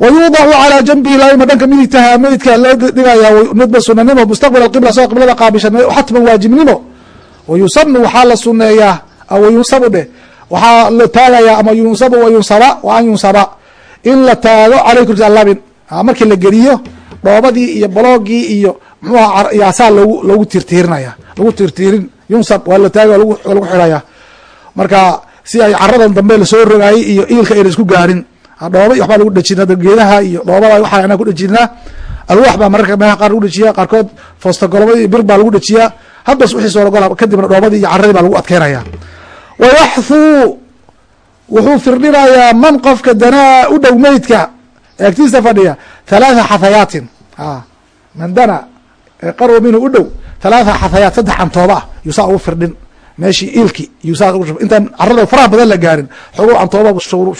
Wa yuudacu calaa janbihi laima dhanka midigtaha meydka loo dhigaya nadba sunanimo mustaqbila alqibla soo qiblada qaabishan xatman waajibnimo. Wa yusanu waxaa la suneeyaa wa yunsabu dheh waxaa la taagaya ama yunsabu wa yunsaba wa an yunsaba. In la taago caley kursi alabin markii la geliyo dhoobadii iyo baloogii iyo mxuuha yaasaa logu loogu tiirtiirinaya lagu tiirtiirin yunsab waa la waa lagu xidhaya marka si ay caradan dambe la soo rogaayey iyo iilka ayna isku gaarin. Dhooba waxbaa lagu dhejina geedaha iyo dhoobada waxaa anaa ku dhejinaa. Alwaax baa mararka meelaha qaar lagu dhejiya qaarkood foostagolobadi iyo bir baa lagu dhejiyaa. Habas wixii soologol kadibna dhoobadii iyo caradii baa lagu adkeynaya wayaxthuu wuxuu firdhinayaa man qofka danaa u dhow meydka agtiisa fadhiya halaatha xathayaatin man dana qarwa minhu u dhow halaatha xathayaat saddex cantooba ah yuusaa ugu firdhin. Meeshii iilki yuusaa intaan carada faraha badan la gaarin xoogo cantooba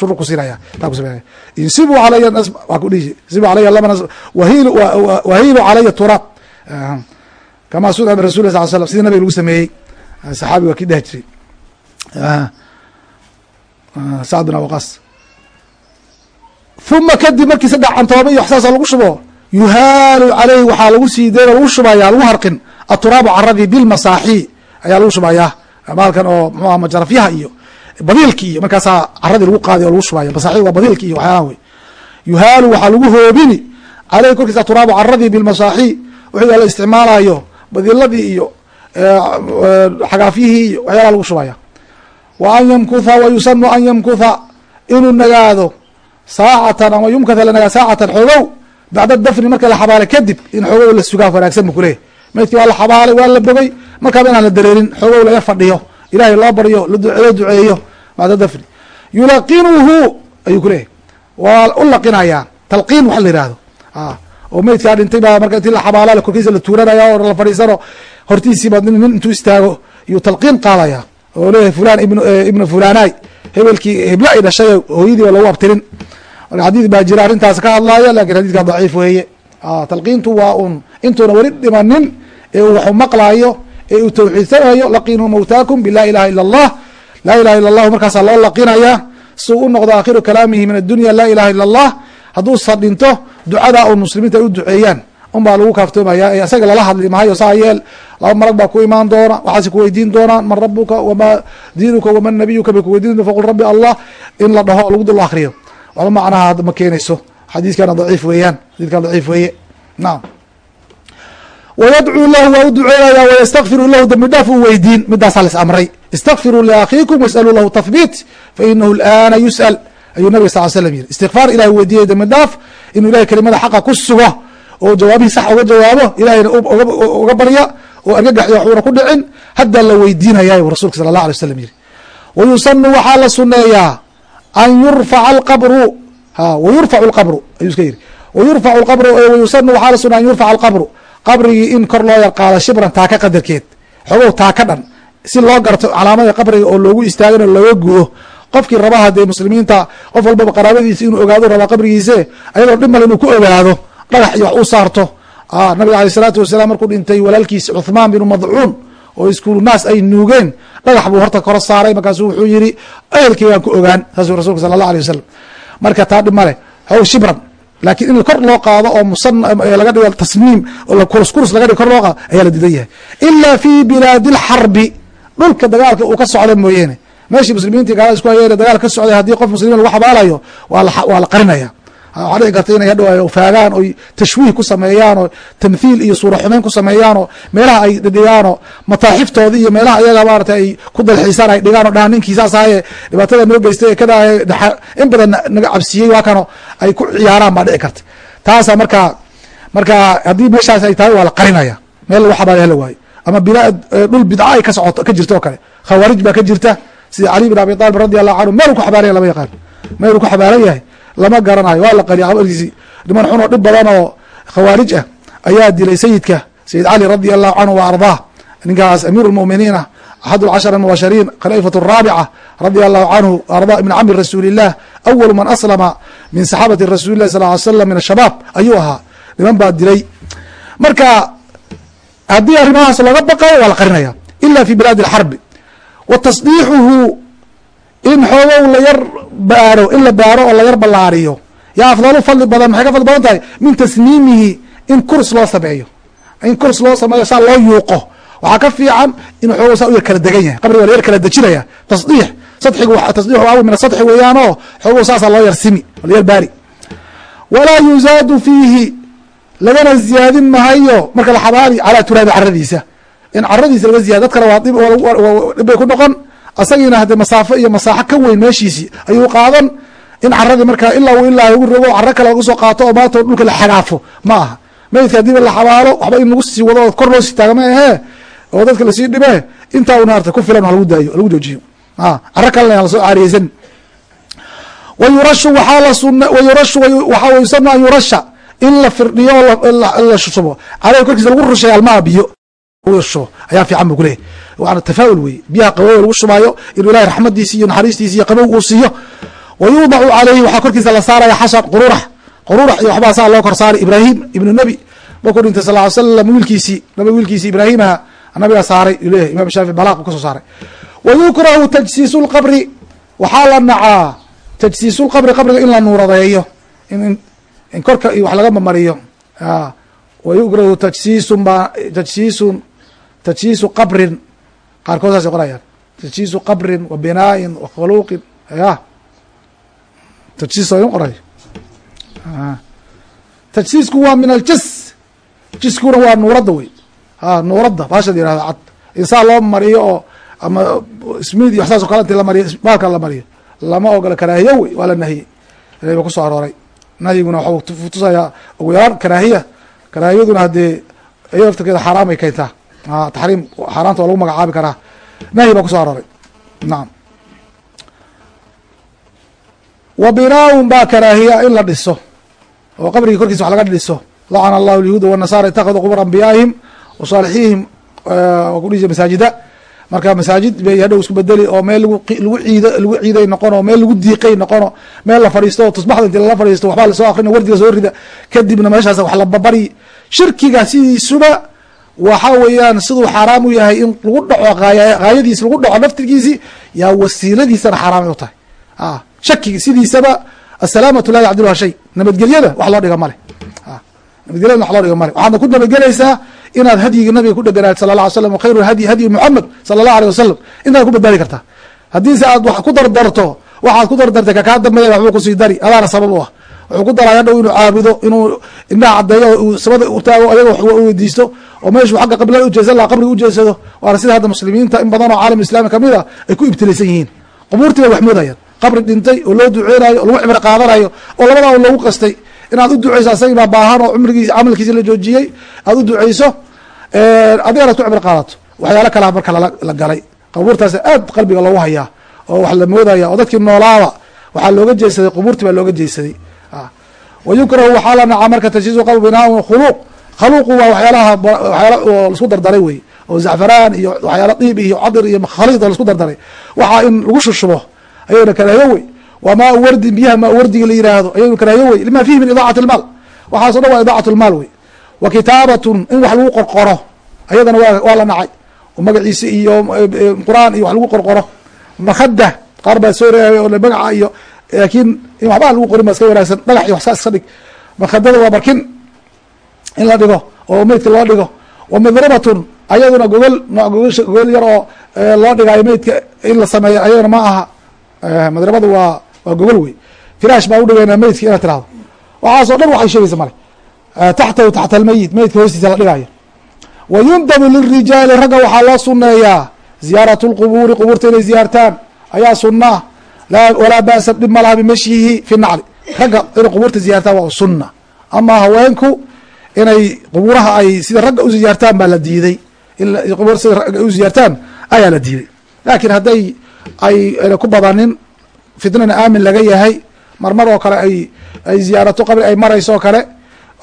shuru ku siinaya taa ku sameynaya insibu calaya waa ku dhihi. Insibu calaya lama wahiilu wahiilu calaya turaab kama sunica min rasul sal slam sidii nabiga lagu sameeyey. Saxaabi waa kii dheh jiray. Sacd bin awaqas uma kadib markii saddex cantooba iyo waxsaasa lagu shubo yuhaalu caleyhi waxaa lagu sii dayno lagu shubaya lagu harqin aturaabu caradii bilmasaaxi. Ayaa lagu shubayaa maalkan oo mxuah majarafyaha iyo badiilki iyo markaasaa caradii lagu qaadi oo lagu shubaya masaaxi waa badiilki iyo waxyaalaha wey yuhaalu waxaa lagu hoobini caleyhi korkiisa aturaabu caradii bilmasaaxi. Wixii la isticmaalayo badiiladii iyo xagaafyihii iyo waxyaalaha lagu shubaya wa an yamkutha wa yusanu an yamkutha inuu nagaado saacatan ama yumkatha la nagaado saacatan xoogow bacda dafni marka la xabaalay kadib in xoogow la sugaa wanaagsan bu kuleeyahy maydkii waa la xabaalay waa la bogay. Markaaba inaan la dareerin xoogow laga fadhiyo. Ilaahay loo baryo loo duceeyo bacda dafni yulaqinuhu ayuu kuleeyahy waa u laqinayaa. Talqiin waxa la yihahdo oo meydkaa dhintay baa marka intii la xabaala korkiisa la tuuranaya oo la fadhiisano hortiisiiba nin intuu istaago yuu talqiin qaadaya oo leeyahay fulan ibnu fulanay hebelkii heblo ay dhashay hooyadii ba lagu abtirin. Xadiid baa jira arrintaas ka hadlaaya laakiin xadidkan daciif weeye. Talqiintu waa un intuuna weli dhimanin ee uu waxu maqlaayo ee uu tawxiidsanayo laqinuu mawtaakum bila ilaha ila allah laa ilaha illa allahu markaasaa loo laqinaya si uu u noqdo aakhiru kalaamihi min addunya laa ilaha illa allah hadduusa dhinto ducadaa un muslimiinta ay u duceeyaan un baa lagu kaaftoomaya ee isaga lala hadli maayo saa yeel. Laba marag baa ku imaan doona waxaase kuweydiin doonaan man rabuka wamaa diinuka waman nabiyuka? bay kuweydiin faqul rabbi allah in la dhaho lagu dul akriyo waxba macnaha hadda ma keenayso. Xadiiskana daciif weeyaan xadiiskan daciif weeye. Naam. Wayadcuu lahu waa u duceynaya wayastakfiru lahu dambi dhaaf u weydiin. Midaasaa las amray. Istakfiruu liakhiikum wasaluu lahu tahbiit fainahu lana yus'al. Ayuu nabig sal slam yiri istikfaar ilahay weydiiyey dambi dhaaf. Inuu ilahay kelimada xaqa ku sugo oo jawaabihii sax uga jawaabo ilahayna uga barya oo argagaxyo waxuuna ku dhicin haddaa la weydiinaya u rasulka sala allah alay waslam yiri wayusanu waxaa la suneeyaa an yurfaca alqabru. Wayurfacu lqabru ayuu iska yiri wayurfacu lqabru wayusanu waxaa la sunaya an yurfaca alqabru. Qabrigii in kor loo yarqaado shibran taaka qadarkeed xogow taaka dhan. Si loo garto calaamada qabriga oo loogu istaagin oo looga gudo qofkii rabaha dee muslimiinta qof walbaba qaraabadiisa inuu ogaado rabaa qabrigiise ayadoo dhib inuu ku ogaado dhagax wax u saarto. Nabiga aley isalaatu wasalaam markuu dhintay walaalkiis cuthmaan binu madcuun oo iskuulu naas ay nuugeen dhagax buu horta koro saaray. Markaasu wuxuu yiri ehelkeygaan ku ogaan saasuu rasulka sala allah alay wasalam marka taa dhib male xoog shibran laakiin in kor loo qaado oo musan laga dhigo tasniim kurus kurus laga dhigo kor loo qaado ayaa la diidan yahay. Ila fi bilaadi alxarbi dhulka dagaalka uu ka socda mooyeene. Meeshii muslimiintii gaalada isku hayeen dagaal ka socday haddii qof muslimiin lagu xabaalayo waa la qarinaya waxaa dhici karta inay hadhow faagaan oy tashwiih ku sameeyaan oo tamthiil iyo suura xumeyn ku sameeyaan oo meelaha ay dhigaan oo mataaxiftoodi iyo meelaha ayaga maarata ay ku dalxiisaan ay dhigaan o dhahaan ninkii saas ahaye dhibaatada noo geystay kada in badan naga cabsiiyey waa kano ay ku ciyaaraan baa dhici karta taasa markaa marka haddii meeshaas ay tahay waa la qarinaya meel lagu xabaalayo hala waayo ama bina dhul bidca ay ka socoto ka jirto oo kale khawaarij baa ka jirta sida cali bin abi talib radi allahu canhu meel ku xabaalaya lama yaqaan meel ku xabaalan yahay lama garanayo waa la qariya qabarkiisi niman xun oo dhib badan oo khawaarij ah ayaa dilay sayidka sayid cali radi allahu canhu wa ardaah ninkaas amiir lmuminiin ah axad lcashar mubashariin khaliifat raabica radia allahu canhu arda ibn camri rasuuli illah awalu man aslama min saxaabati rasuli lah sal ly slam min ashabaab ayuu ahaa. Niman baa dilay. Marka haddii arrimahaas looga baqayo waa la qarinaya. Ila fi bilaadi alxarbi wa in xoogow la yar baaro in la baaro oo la yar ballaariyo. Yaa afdalu fadli badan maxay ka fadli badan tahay? Min tasniimihi in kurs loo sameeyo. In kurs loo sameeyo saa loo yuuqo. Waxaa ka fiican inuu xoogow saa u yar kala degan yahay qabriga waa la yar kala dejinaya. Tasdiix sadxigu tasdiix waa min asadxi weeyaanoo xoogow saasaa loo yar simi oo la yar baari. Walaa yuzaadu fiihi lagana ziyaadin mahayo. Marka la xabaali calaa turaabi caradiisa in caradiisa laga ziyado dad kale waa dhibbay ku noqon asagiina haddee masaafo iyo masaaxo ka weyn meeshiisii ayuu qaadan. In caradii markaa ilaa u ilaa lagu rogo caro kale lagu soo qaato oo maanta dhulka la xagaafo ma aha. Meydka hadiiba la xabaalo waxba in lagu sii wado kor loo sii taaga ma ahee. Oo dadka la sii dhibee intaa una arta ku filan lagu daayo lagu joojiyo. Caro kalena la soo caariyeysan wayurashu waxaa la sun wayurashu waxaa yusanu an yurasha in la firdhiyo oo la shusubo caleyh korkiisa lagu rusheeyo almaa biyo. Shubo ayaa fiican bu kuleeyahy waana tafaa'ul weye biyaha qabow lagu shubaayo inuu ilahay raxmadiisi iyo naxariistiisi iyo qabow uu siiyo wa yuudacu waxaa korkiisa la saaraya xasan qururax qururax iyo waxbaa saa loo kor saaray ibraahim ibnu nebi markuu dhintay sal ly slam wiilkiisii nabi wiilkiisii ibraahimaha nabigaa saaray uu leyahy imam shaafi balaaq u ka soo saaray wa tajsiisu lqabri waxaa la nacaa tajsiisu lqabri qabriga in la nuuradeeyo in korka iyo wax laga mamariyo wa tajsiisun ba tajsiisun tajsiisu qabrin qaarkood saasay qorayaan tajsiisu qabrin wa binaain wa khuluuqin ya tajsiis in qoray. Tajsiisku waa min aljis. Jiskuna waa nuuradda wey. A nuuradda. Baashad yihahda cad. Insaan loo mariyo oo ama smid iyo waxsaas o kale inti la mariyo baalka la mariyo lama ogola. Karaahiyo wey waa la nahiyey. Ba ku soo arooray. Nahyiguna waxau tusayaa ugu yaraan karaahiya. Karaahiyaduna haddee iya laftirkeeda xaaraam ay keentaa taxriim xaaraanta waa lagu magacaabi karaa. Nahyi baa ku soo arooray. Nacam wa binaaun baa karaahiya in la dhiso oo qabrigii korkiisa wax laga dhiso. Lacana allahu lyahuuda wanasaara itakaduu qubur anbiyaa'ihim wa saalixihim waa kudhisa masaajida. Marka masaajid bay hadhow isku bedeli oo meel lagu ciid lagu ciiday noqono meel lagu diiqay noqono meel la fadhiisto oo tusbaxda inti lala fadhiisto waxbaa la soo akrina wardiga soo rida kadibna meeshaas wax la babari. Shirkiga sidiisuba waxa weeyaan siduu xaaraam u yahay in lagu dhaco haayadiis lagu dhaco naftirkiisi yaa wasiiladiisana xaaraamay u tahay. Shakiga sidiisaba asalaamatu laa yacdiluha shay nabadgelyada wax loo dhiga male nabadgelyada wax loo dhiga male waxaadna ku nabadgelaysaa inaad hadyiga nabiga ku dheganaad sala la alay slam khayru hadyi hadyi muxamed sala allahu alيh wasalam intaad ku badbaadi kartaa. Haddiise aad wax ku dardarto waxaad ku dardartay kakaa dambeeya waxbuu ku sii dari adaana sabab u ah wuxuu ku daraya dhow inuu caabudo inuu indhaha cadeeyo uu samada utaago ayaga wax weydiisto oo meeshuu xagga qiblada ujeesan laha qabriga ujeedsado waana sida hadda muslimiinta in badan oo caalam islami ka mid a ay ku ibtilaysan yihiin. Qubuurtii bay wax moodayaan. Qabri dhintay oo loo duceynayo oo lagu cibro qaadanayo oo labadaa loogu qastay. Inaad u duceyso asagii baa baahan oo cumrigiisi camalkiisi la joojiyey aad u duceyso adigana ad ku cibro qaadato. Waxyaalo kalea marka la galay. Qubuurtaas aad qalbiga loogu hayaa oo wax la moodaya oo dadkii noolaaba waxaa looga jeesaday qubuurtii baa looga jeesaday wayukrahu waxaa la nacaa marka tashiisu qabr binaa khuluuq khaluuqu waa waxyaalaha waxyaala oo la isku dardaray wey oo zacfaraan iyo waxyaala diib iyo cadir iyo khaliid oo la isku dardaray waxaa in lagu shushubo ayagna karaahiyo wey waa maa wardin biyaha maa wardiga la yiraahdo ayagna karaahiyo wey lima fihi min idaacati lmaal waxaaso dhan waa idaacat lmaal wey wa kitaabatun in wax lagu qorqoro ayadana waa la nacay magaciisi iyo qur'aan iyo wax lagu qorqoro makada qaar baa soo reebay oo magaca iyo laakiin in waxbaa lagu qorin ba iska wanaagsan. Dhagax iyo waxsaa iska dhig. Makadada waa barkin. In la dhigo oo meydka loo dhigo. Wa midribatun ayaduna gogol nooc gogol yar oo loo dhigayo meydka in la sameeyo ayadana ma aha. Madribada waa waa gogol wey. Firaash baa udhigaynaa meydka inaad tirahdo waxaasoo dhan waxay sheegaysa male. Taxtahu taxta almeyit meydka hoostiisa la dhigayo wa yundabu lirijaali ragga waxaa loo suneeyaa ziyaaratu lqubuuri qubuurta inay ziyaartaan. Ayaa sunaa walaa ba'sa dhib ma laha bimashyihi fi nacli ragga inay qubuurta ziyaartaan waa sunna ama haweenku inay qubuuraha ay sida ragga u ziyaartaan baa la diiday qubur sida ragga u ziyaartaan ayaa la diiday laakiin hadday ay ayna ku badanin fitnana aamin laga yahay marmar oo kale ay ay ziyaarato qabri ay marayso oo kale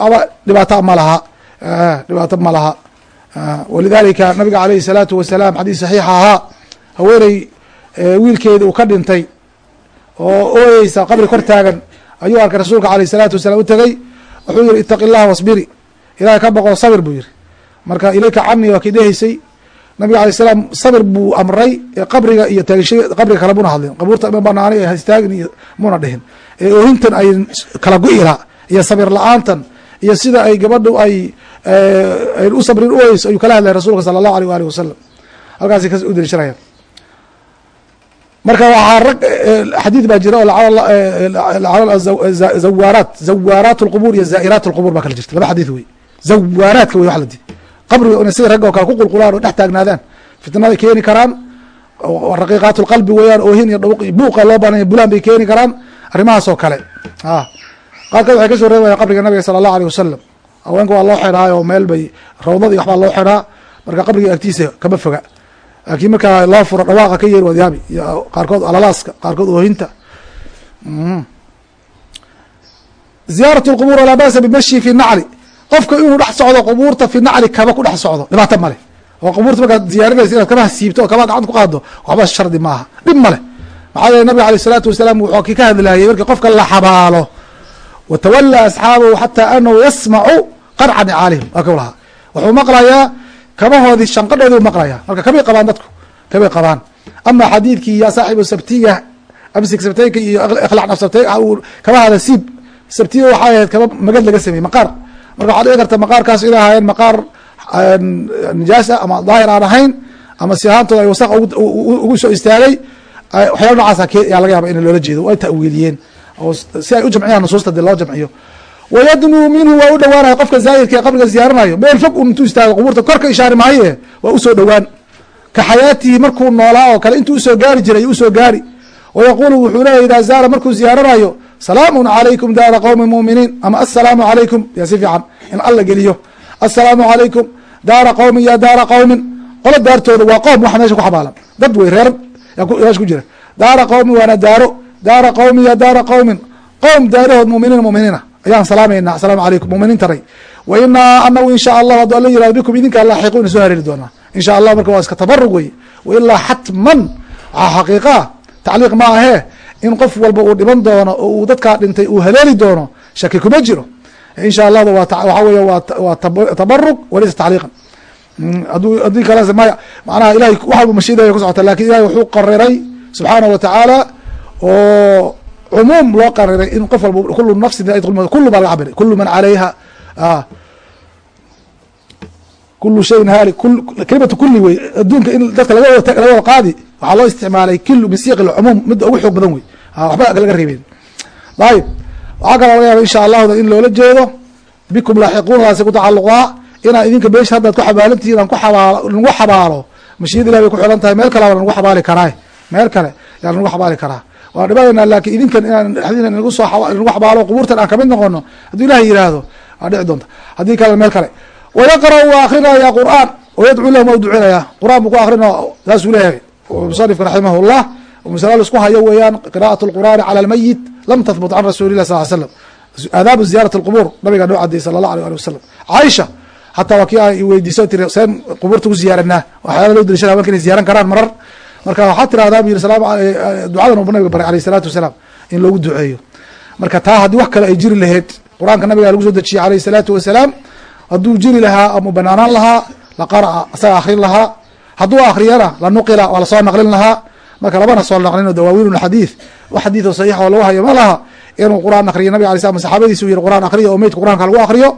aba dhibaato ma laha dhibaato ma laha walidalika nabiga alayhi الsalaatu wasalaam xadiis saxiixa ahaa haweeney wiilkeeda uu ka dhintay oo ooyeysa qabri kor taagan ayuu arkay rasuulka aleyh salaatu wasalaam u tegey wuxuu yihi itaqi llaha wasbiri. Ilahay ka boqo sabir buu yihi marka ilayka canii waa kii dhehaysay nabiga alay salaam sabir buu amray ee qabriga iyo taagishada qabriga kale muna hadlin. Qabuurta ma banaanay ee hastaagin iyo muna dhihin. Ee ohintan ay kala go-i lahaa iyo sabir la'aantan iyo sida ay gabadhu ay u sabrin u ayuu kala hadlay rasuulka sala allahu aleyh waali wasalam halkaasay ka u deliishanayaan marka waxaa rag xadiid baa jira oo zawaaraat zawaaraat اlqubur iyo zaa'iraat اlqubur baa kala jirta laba xadiid wey zawaaraadka wey wax la di qabriga inay sida ragga oo kale ku qulqulaan oo dhex taagnaadaan fitnaday keeni karaan raqiiqaat lqalbi weeyaan oohin iyo dhawq buuqa loo baanay bulaan bay keeni karaan arrimahaas oo kale qaarkood waxay kasoo reebayaan qabriga nabiga sala allahu alيh wasalam haweenka waa loo xidhaa oo meel bay rawdad iyo waxbaa loo xidhaa marka qabriga agtiisa kama foga laakiin markaa loo furo dhawaaqa ka yeeri waadiyaabi iyo qaarkood alalaaska qaarkood oohinta. Ziyaarat lqubur walaa ba'sa bimashyi fi nacli qofka inuu dhex socdo qubuurta fi nacli kaba ku dhex socdo. Dhibaato male oo qubuurta markaad ziyaarinaysa inaad kabaha siibto oo kabaha gacanta ku qaado waxba shardi maaha. Dhib male maxaa yeele nabiga aleyh isalaatu wasalaam wuxuu ki ka hadlayay markii qofka la xabaalo watawalaa asxaabahu xataa anahu yasmacu qarca nicaalihim waa kau lahaa wuxuu maqlayaa kabahoodii shanqadhoodii u maqlayaa. Marka kabay qabaan dadku kabay qabaan. Ama xadiidkii ya saaxibu sabtiya amsik sabteyka iyo ikhlac nafsabtey kabahaada siib sabtiya waxay ahayd kaba magad laga sameeyey maqaar. Marka waxaad dhici karta maqaarkaas inay ahaayeen maqaar nijaasa ama daahir aan ahayn ama si ahaantooda ay wasaq ugu soo istaagay waxyaala nocaas yaa laga yaaba in loola jeedo. Way ta'wiiliyeen. Oo si ay u jamciyaan nusuusta dee loo jamciyo wayadnuu minhu waa u dhowaanaya qofka zaa'irka ee qabriga ziyaaranayo meel fog un intuu istaago qubuurta kor ka ishaari maaye waa u soo dhowaan ka xayaatihi markuu noolaa oo kale intuu u soo gaari jiray u soo gaari wayaquulu wuxuu leeya idaa zaara markuu ziyaaranayo salaamu calaykum daara qowmi muuminiin ama assalaamu calaykum yaa si fiican in alla geliyo assalaamu calaykum daara qowmin ya daara qowmin qolo daartooda waa qoom waxa meesha ku xabaalan dad wey reer meesha ku jira daara qowmin waana daaro daara qowmin ya daara qowmin qowm daarahood muminiin muminiina ayaan salaamayna asalaamu calaykum muminiin taray wa inaa anagu in shaa allahu hadduu alla yiraahdo bikum idinkaa laaxiquuna soo hareeri doonaa in sha allah marka waa iska tabarug wey wa ilaa xatman waxaa xaqiiqaa tacliiq ma ahee in qof walba uu dhiman doono oo uu dadkaa dhintay uu haleeli doono shaki kuma jiro. In sha allahda waxaa weya waa tabarug walaysa tacliiqan. Haddii kales maya macnaha ilahay wax walba mashiidaya ku socota laakiin ilahay wuxuu qariray subxaanahu wa tacaala oo cumuum loo qariray in qof walba kulu nafsin kulu baa laga cabiray kulu man calayha kulu shayin haali kelimatu kuli wey adduunka in dadka laga wada qaadi waxaa loo isticmaalay kilu min lcumuum midda ugu xoog badan wey waxba laga reebeen ayib waxaa kaloo laga yaaba insha allahda in loola jeedo bikum laaxiquunadaasi ku tacaluqaa inaa idinka meesha haddaad ku xabaalantihiin aan ku xabaalo mashiiyada ilah bay ku xihan tahay meel kale waa lagu xabaali karaa meel kale yaa lagu xabaali karaa waan dhibanayna laakiin idinkan inaan dhexdiina nagu soo lagu xabaalo qubuurtan aan ka mid noqono hadduu ilaah yiraahdo waa dhici doonta. Haddii kale meel kale. Wayaqra' waa akrinaya qur'aan wayadcuu lahum waa ducinaya. Qur'aan buu ku akrina saasuu leeyahay. Musanifka raximah llah masala isku hayo weeyaan qira'at lqur'aani cala almayit lam tahbut can rasuli lah sal slam aadaabu ziyaarat lqubuur nabiga noo cadiyay sala allah ali wasalam caaisha xataa waa kii ay weydiiso tiri seen qubuurta ku ziyaaranaa waxyaala loo daliishada inay ziyaaran karaan marar marka waxaa tirahdaa bu yiri ducadan uu nabiga baray alayh salaatu wasalaam in loogu duceeyo. Marka taa haddii wax kale ay jiri lahayd qur'aanka nabiga lagu soo dejiyey alayh salaatu wasalaam hadduu jiri lahaa ama banaanaan lahaa laqara'a asaga akrin lahaa hadduu akriyana la nuqila waa la soo naqlin lahaa. Marka labana soo naqlin dawaawiin xadiid wax xadiido saxiix oo lagu hayo ma laha inuu qur'aan akriyo nabiga alay slam saxaabadiisa u yihi qur'aan akriyo oo meydka qur'aanka lagu akriyo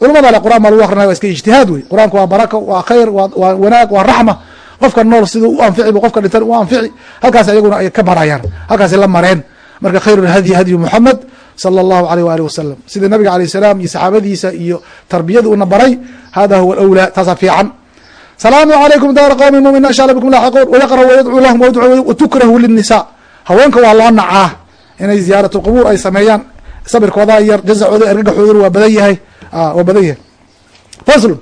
culamada le qur'aan baa lagu akrinaya wa iska ijtihaad wey qur'aanku waa barako waa khayr waa wanaag waa raxma qofka nool siduu u anfici bu qofka dhintan u anfici. Halkaas ayaguna ay ka barayaan. Halkaas la mareen. Marka khayr hadyi hadyu muxamed sala allahu aleyh waali wasalam sida nabiga alayh salaam iyo saxaabadiisa iyo tarbiyada una baray hada huwa alawlaa taasaa fiican. Salaamu calaykum daara qowmi mumin insha alla bikum laaxiquun wayaqra wayadcuu lahum watukrahu linnisaa. Haweenka waa loo nacaa inay ziyaarat lqubuur ay sameeyaan. Sabirkooda yar jazacooda argagaxooduna waa badan yahay. Waa badan yahay. Faslun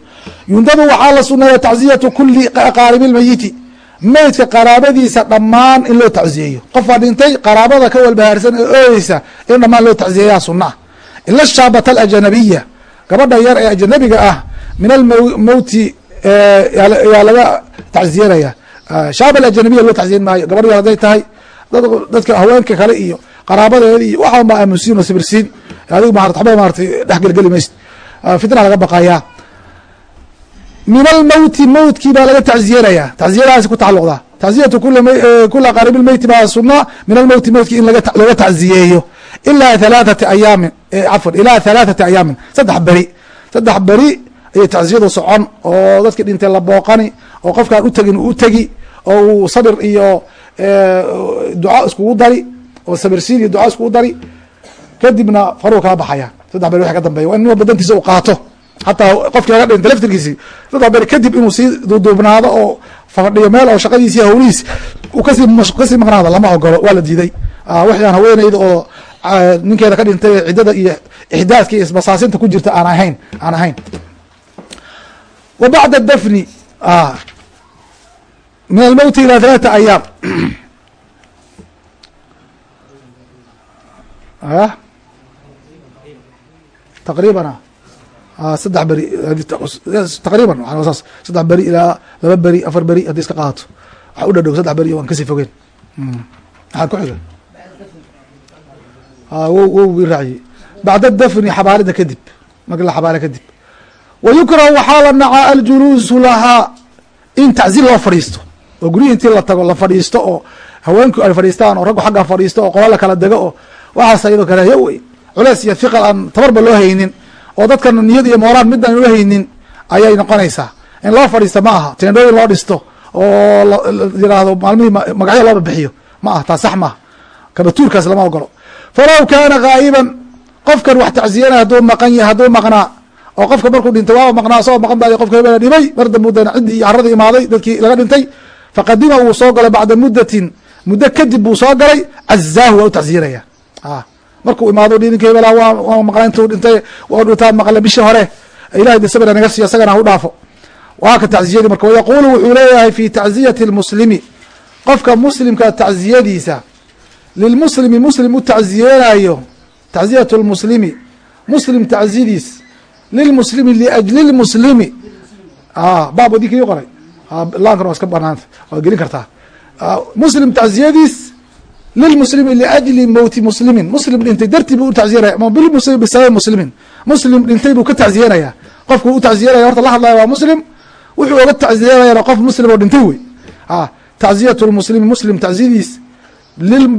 yundabu waxaa la suneeya tacziyatu kuli qaaribi lmayiti meydka qaraabadiisa dhammaan in loo tacziyeeyo. Qofaa dhintay qaraabada ka walbahaarsan ee ooyeysa in dhammaan loo tacziyeeyaa sunna ah ila shaabata alajanabiya gabadha yar ee ajanabiga ah min almowti yaa laga tacziyanaya shaaba alajanabiya loo tacziyan maayo. Gabadh yar hadday tahay dadka haweenka kale iyo qaraabadeeda iyo waxaan baa aamusiin oo sibirsiin adigu maarata waxba maaratay dhexgelgeli maysid. Fitna laga baqayaa min almowti mowtkii baa laga tacziyanayaa tacziyadaasi ku tacaluqdaa tacziyatu kula qaaribi lmeyti baa suna min almowti mowtkii in looga tacziyeeyo ilaa halaathati ayaamin cafwan ilaa halaathati ayaamin. Saddex beri saddex beri ayay tacziyadu socon oo dadkii dhintay la booqani oo qofkaan u tegin uu tegi oo uu sabir iyo duca iskugu dari oo sabirsiin iyo duca iskugu dari kadibna faruu kala baxaya. Saddex beri wixi ka dambeya waa in badantiisa u qaato hataa qofkii laga dhintay laftirkiisi saddex beri kadib inuu sii duuduubnaado oo fadhiyo meel oo shaqadiisi iyo hawlihiis ka sii maqnaado lama ogolo waa la diiday. Wixii aan haweeneyda oo ninkeeda ka dhintay ciddada iyo ixdaadka iyo isbasaasinta ku jirta aan ahayn aan ahayn. Wa bacda dafni min almowti ilaa halaata ayaam. Taqriiban saddex beri taqriiban saas saddex beri ilaa laba beri afar beri haddii iska qaadato waxa u dhadhow saddex beri waan ka sii fogeen maxaa ku xiga wow raaciyey bacda dafni xabaalida kadib marki la xabaala kadib wa yukrahu waxaa la nacaa aljuluusu lahaa in tacziil loo fadhiisto oo guryihi intii la tago la fadhiisto oo haweenku ay fadhiistaan oo raggu xagga fadhiisto oo qola la kala dego oo waxaas ayadoo kale yo wey culeys iyo hiqal aan tabarba loo haynin oo dadkan niyad iyo moolaan midaan haynin ayay noqonaysaa. In loo fadhiista ma aha. Teendhooyin loo dhisto oo yiraahdo maalmihii magacyo looba bixiyo ma aha. Taa sax maaha kabatuurkaas lama ogolo falow kaana gaa'iban qofkan wax tacsiyanaya hadduu maqan hadduu maqnaa oo qofka markuu dhintay waaba maqnaa asagoo maqan baayo qofka hebela dhimay mar dambu dana ciddii iyo carradii imaaday dadkii laga dhintay faqadima uu soo galay bacda muddatin muddo kadib buu soo galay cazaahu waa u tacsiyanaya markuu imaado ninka hebela waa maqla intuu dhintay waa dhintaa maqle bishii hore. Ilahay de sabira naga siiyo isagana ha u dhaafo. Waa ka tacziyadii marka wayaquulu wuxuu leeyahay fi tacziyati اlmuslimi qofka muslimka tacziyadiisa lilmuslimi muslim u tacziyeenayo tacziyat اlmuslimi muslim tacziyadiis lilmuslimi liajli lmuslimi baab wadinki qoray. Laankan waa iska banaanta waad gelin kartaa. Muslim tacziyadiis lilmuslimi liajli mowti muslimin muslim dhintay dartii buu u tacziyanaya ama bilmuslim bisababi muslimin muslim dhintay buu ka tacziyanaya qofku u tacziyanaya horta la hadlaya waa muslim wuxuu oga tacziyanayana qof muslim oo dhintay wey tacziyat lmuslimi muslim tacziyadiis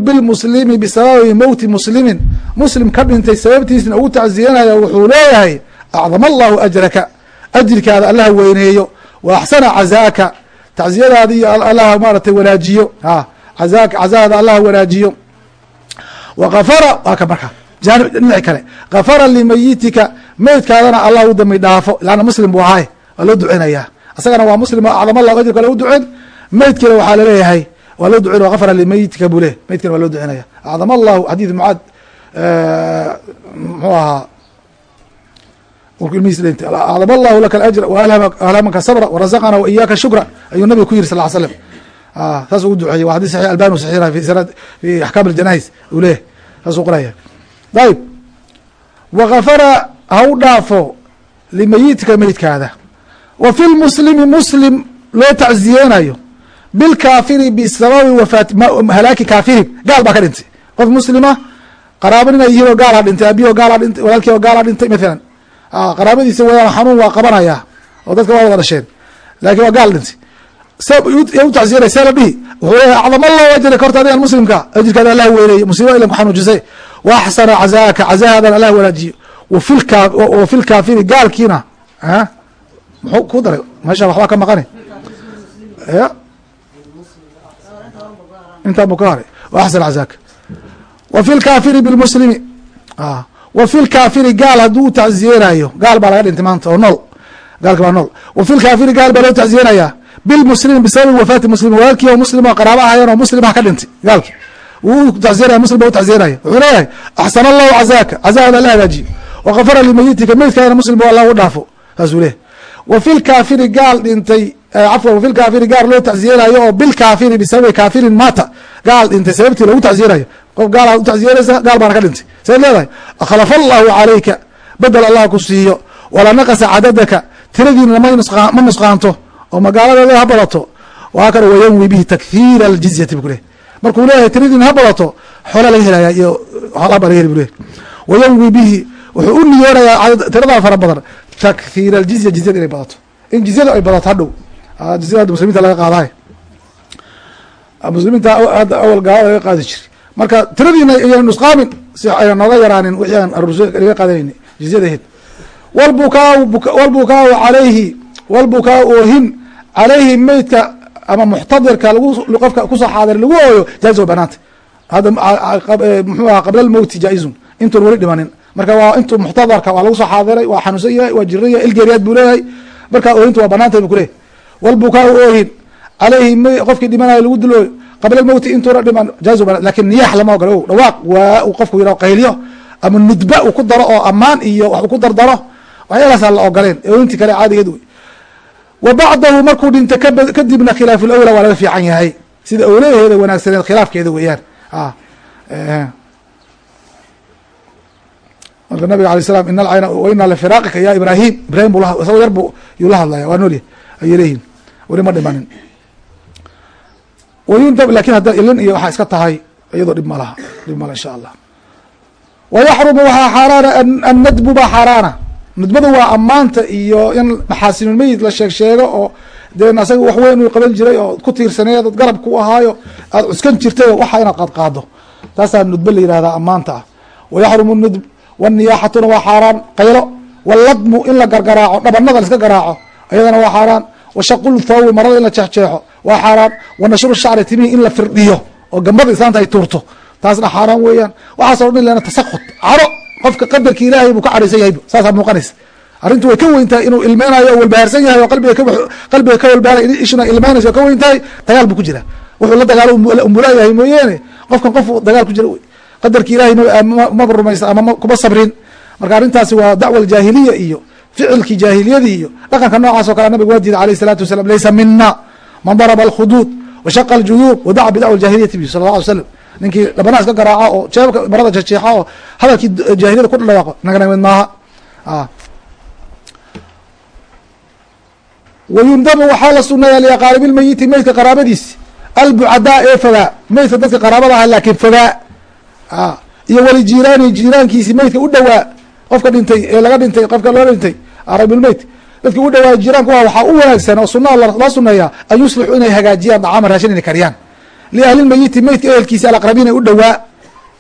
bilmuslimi bisababi mowti muslimin muslim ka dhintay sababtiisna ugu tacziyanaya wuxuu leeyahay acdama allahu ajraka ajirkaada allaha weyneeyo wa axsana cazaaka tacziyadaada iyo allaha maaratay wanaajiyo cazaada allaha wanaajiyo. Wakafara waa ka marka jaanib dhinaci kale. Kafara limayitika meydkaadana allah u dambi dhaafo. Laanna muslim buu ahay waa loo duceynaya isagana waa muslim acdam allah ajirka le u duceen meydkiina waxaa la leeyahay waa loo duceyn wakafara limayitika buu leh. Meydkina waa loo duceynaya acdam allahu xadiid mucaad muxuu ahaa ilmihiis dhintay. Acdam allahu laka alajra walhamaka sabra warazaqana waiyaka shukra ayuu nabiga ku yiri sal l slam saas ugu duceeyey waa haddii saxix albani saxiira fi axkaam aljanais uu leeyahy saasuu qoraya dayib. Wakafara ha u dhaafo limayitka meydkaada wa fi lmuslimi muslim loo tacziyeenayo. Bilkaafiri bisababi wafaat halaaki kaafirin gaal baa ka dhintay. Qof muslima qaraabo nin ay yihiin oo gaalaa dhintay abiyo gaalaa dhintay walaalkii oo gaalaa dhintay mathalan qaraabadiisa wayaan xanuun waa qabanayaa oo dadka waa wada dhasheen. Laakiin waa gaal dhintay se u tacsiyana see la dhihi wuxuu leeyahay acdam allahu ajrika horta adigan muslimka. Ajirkaada allah weyneeye musiibo ilan ku xanuujisay wa axsana cazaaka. Cazahaadan allah wanaajiyo. Wafilka wa fi lkaafiri gaalkiina a muxuu ku daray? Meesha waxbaa ka maqani? Ya intaa buu ka haray. Wa axsana cazaaka. Wa fi lkaafiri bilmuslimi wa fi lkaafiri gaal baa laga dhintay maanta oo nool. Gaalka baa nool. Wa fi lkaafiri gaal baa loo tacziyeenaya bilmuslimi bisababi wafaati muslim walaalkii oo muslim oo qaraaba ahayan oo muslimah ka dhintay gaalki wuu taziyanaya muslim ba u tacziyanaya wuxuu leeyahay axsana allahu cazaaka cazaada la hagaajiyo wakafara limayitika meydkaadana muslim allah u dhaafo saasuu leeyahy wa fi lkaafiri gaal dhintay cafwan wa fi lkaafiri gaal loo tacziyanayo oo bilkaafiri bisababi kaafirin maata gaal dhintay sababtii loogu tacziyanayo qof gaal u tacziyanaysa gaal baana ka dhintay sayd leedahay akhlafa allahu calayka bedel allah ku siiyo wala naqasa cadadaka tiradiina ma nusqaanto oo magaaladeeda ha badato waa kan wayanwi bihi takhiira aljizyati bu kuleh markuu leeyahay tiradiina ha badato xoola laga helaya iyo xoolaa laga heli bu leyahy wayanwi bihi wuxuu u niyoonayaa tiradaa fara badan takhiira aljizya jizyada inay badato in jizyadu ay badato hadhow jizyada hadda muslimiinta laga qaadahay. Muslimiinta hadda awal gaalada laga qaadi jiray marka tiradiina iyan nusqaamin si ayna nooga yaraanin wixii aan aruurso laga qaadanayni jizyadaheed walbukaau walbukaau calayhi walbukaa oohin calayhi meydka ama muxtadirka qofka ku soo xaadir lagu ooyo jaiz waa banaanta hadda muxuu aha qabla lmowti jaa-izun. Intuun weli dhimanin. Marka waa intuu muxtadarka waa lagu soo xaadiray waa xanuunsan yahay waa jiran yahay ilgeeriyaad buu leeyahay. Marka oohinta waa banaantay bu kuleyahy walbukaau oohin calayhi qofkii dhimanayo lagu dul ooyo. Qabla lmowti intuuna dhiman jaiz wa laakiin niyaax lama ogolo o dhawaaq waa uu qofku yidhaho qayliyo ama nudba uu ku daro oo ammaan iyo wax uu ku dardaro. Waxyaalaasaan la ogoleen oohintii kale caadigeed wey wa bacdahu markuu dhinta kadibna khilaaf lawla waa laga fiican yahay. Sida awlaheeda wanaagsaneed khilaafkeeda weeyaan. Marka nabiga alay slam in alcayna wainaa lifiraaqika ya ibrahim. Ibrahim bu isagoo yar bu yuu la hadlaya waa noolyahy ayay leeyihiin weli ma dhimanin wayundab laakiin hadda ilin iyo waxaa iska tahay iyadoo dhib malaha dhib mala insha allah. Wa yaxrumu waxaa xaaraana annadbu baa xaaraana nudbadu waa ammaanta iyo in maxaasinulmeyid la sheeg sheego oo dee asaga wax weyn uu qaban jiray oo ku tiirsaneed ood garab ku ahaayo aad cuskan jirtay waxa inaad qaadqaado. Taasaa nudbe la yihahdaa ammaanta ah. Wayaxrumu nudb waniyaaxatuna waa xaaraan qaylo waladmu in la gargaraaco dhabanada laiska garaaco ayadana waa xaaraan. Washaqul thawbi marada in la jeexjeexo waa xaaraan. Wanashru shacri timihi in la firdhiyo oo gambada islaanta ay tuurto. Taasna xaaraan weeyaan. Waxaaso dhan lena tasakut caro qofka qadarki ilaahay buu ka cadhaysan yahayb saasaa muuqanaysa. Arrintu way ka weyntahay inuu ilmeynayo oo walbaharsan yahay oo qalbiga ka walbaara ishuna ilmeynaysa ka weyntahay dagaal buu ku jiraa wuxuu la dagaalo umulayahay mooyaane. Qofkan qofu dagaal ku jira qadarki ilahay maba ah, rumaysa ama kuma sabrin. Marka arrintaasi waa dacwa aljaahiliya iyo ficilkii jaahiliyadii iyo dhaqanka noocaas oo kale nabigu waa diiday alayh salatu wasalam laysa mina man daraba alkhuduud washaqa aljuyuub wadaca bidawa ljahiliyati bi sala alla alay slam ninkii dhabanaha iska garaaca oo jeebka marada jeexjeexa oo hadalkii jaahiliyada ku dhawaaqo nagana mid maaha. Wayundabu waxaa la suneeyaa liaqaaribi lmeyiti meydka qaraabadiisi. Albucadaa ee fogaa meydka dadka qaraabada aha laakiin fogaa iyo wali jiiraani jiiraankiisi meydka u dhowaa qofka dhintay ee laga dhintay qofka loo dhintay arabilmeyt dadki u dhawaa jiraanku waa waxaa u wanaagsan oo sunaa loo suneeyaa an yuslixuu inay hagaajiyaan dacaama raashin inay kariyaan liahlilmeyiti meydka ehelkiisa alaqrabiin ay u dhowaa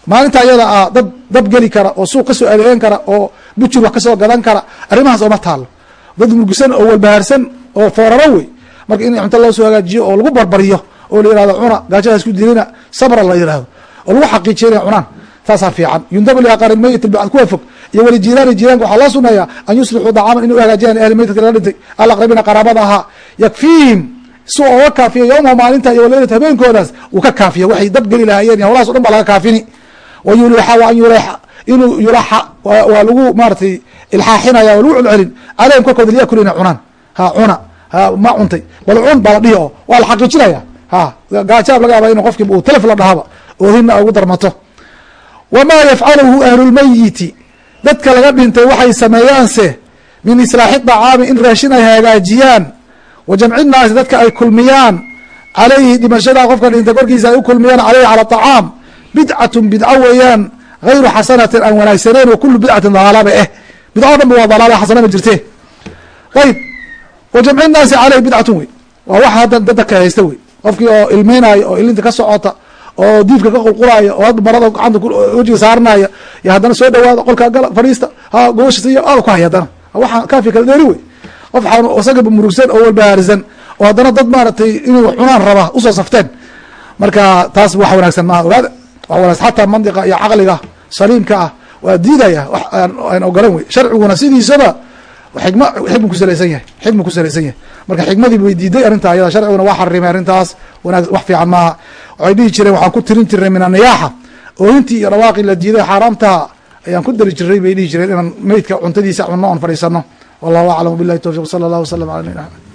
maalinta ayada ah dad dab geli kara oo suuq ka soo adeegan kara oo bujur wax ka soo gadan kara arrimahaas ooma taalo dad murgisan oo walbahaarsan oo fooraro wey marka in cunto loo soo hagaajiyo oo lagu barbariyo oo la yihahdo cuna gaajadaas ku dilina sabra la yihahdo oo lagu xaqiijiyo inay cunaan taasaa fiican yundabu liaqaari meyit bacd kuwa fog iyo weli jiiraani jiiraanka waxaa loo suneeyaa an yuslixuu dacaaman inay u hagaajiyaan ahli meytka laga dhintay alaqrabiina qaraabada ahaa yakfiihim si oga kaafiya yowmahu maalinta iyo waleylat habeenkoodaas uu ka kaafiya waxay dab geli lahaayeen howlahaas o dhan baa laga kaafini. Wa yulixa wa an yulexa inuu yulaxa waa lagu maaratay ilxaaxinaya waa lagu celcelin. Caleyhim korkooda liyakulu inay cunaan. Ha cuna. Ha ma cuntay. Bal cun baa la dhihi oo waa la xaqiijinaya ha gaajaab laga yaaba in qofkii uu telef la dhahaba oohina ugu darmato. Wamaa yafcaluhu ahlulmeyiti dadka laga dhintay waxay sameeyaanse min islaaxi dacaami in raashin ay hagaajiyaan wa dadka ay kulmiyaan calayhi dhimashada qofka dhintay korkiisa ay u kulmiyaan caleyhi cala acaam bidcatun bidco weeyaan gayru xasanatin aan wanaagsaneyn wa kulu bidcatin dalaalabe eh bidco dhan waa dalaala xasana ma jirte ayb wa jamci bidcatun wey waa wax hadda dadka haysta wey qofkii oo ilmeynaayo oo ilinta ka socota oo diifka ka qulqulaaya oo hadda marada gacanta wejiga saaranaya iyo haddana soo dhawaada qolka gala fadhiista ha gobasha siiya aada ku hay haddana waxaa kaafi kala dheeri wey qof isagaba murugsan oo walbahaarisan oo haddana dad maaragtay inay wax cunaan raba u soo safteen. Marka taas wax wanaagsan maaha. Ogaada wax wanaagsan. Xataa mandiqa iyo caqliga saliimka ah waa diidaya. Wax aan ogolan wey sharciguna sidiisaba xikma xikmu kusalaysan yahay. Xikmu kusalaysan yahay. Marka xikmadii way diiday arrintaa ayada sharciguna waa xarimay arrintaas. Wanaag wax fiican maaha. Waxay dhihi jireen waxaan ku tirin jirnay min aniyaaxa oohintii iyo dhawaaqii la diiday xaaraamtaha ayaan ku dari jiray bay dhihi jireen inaan meydka cuntadiisa cunno oon fadhiisano wallahu aclam billahi towfiq sala allah wasalam ala nabina axmed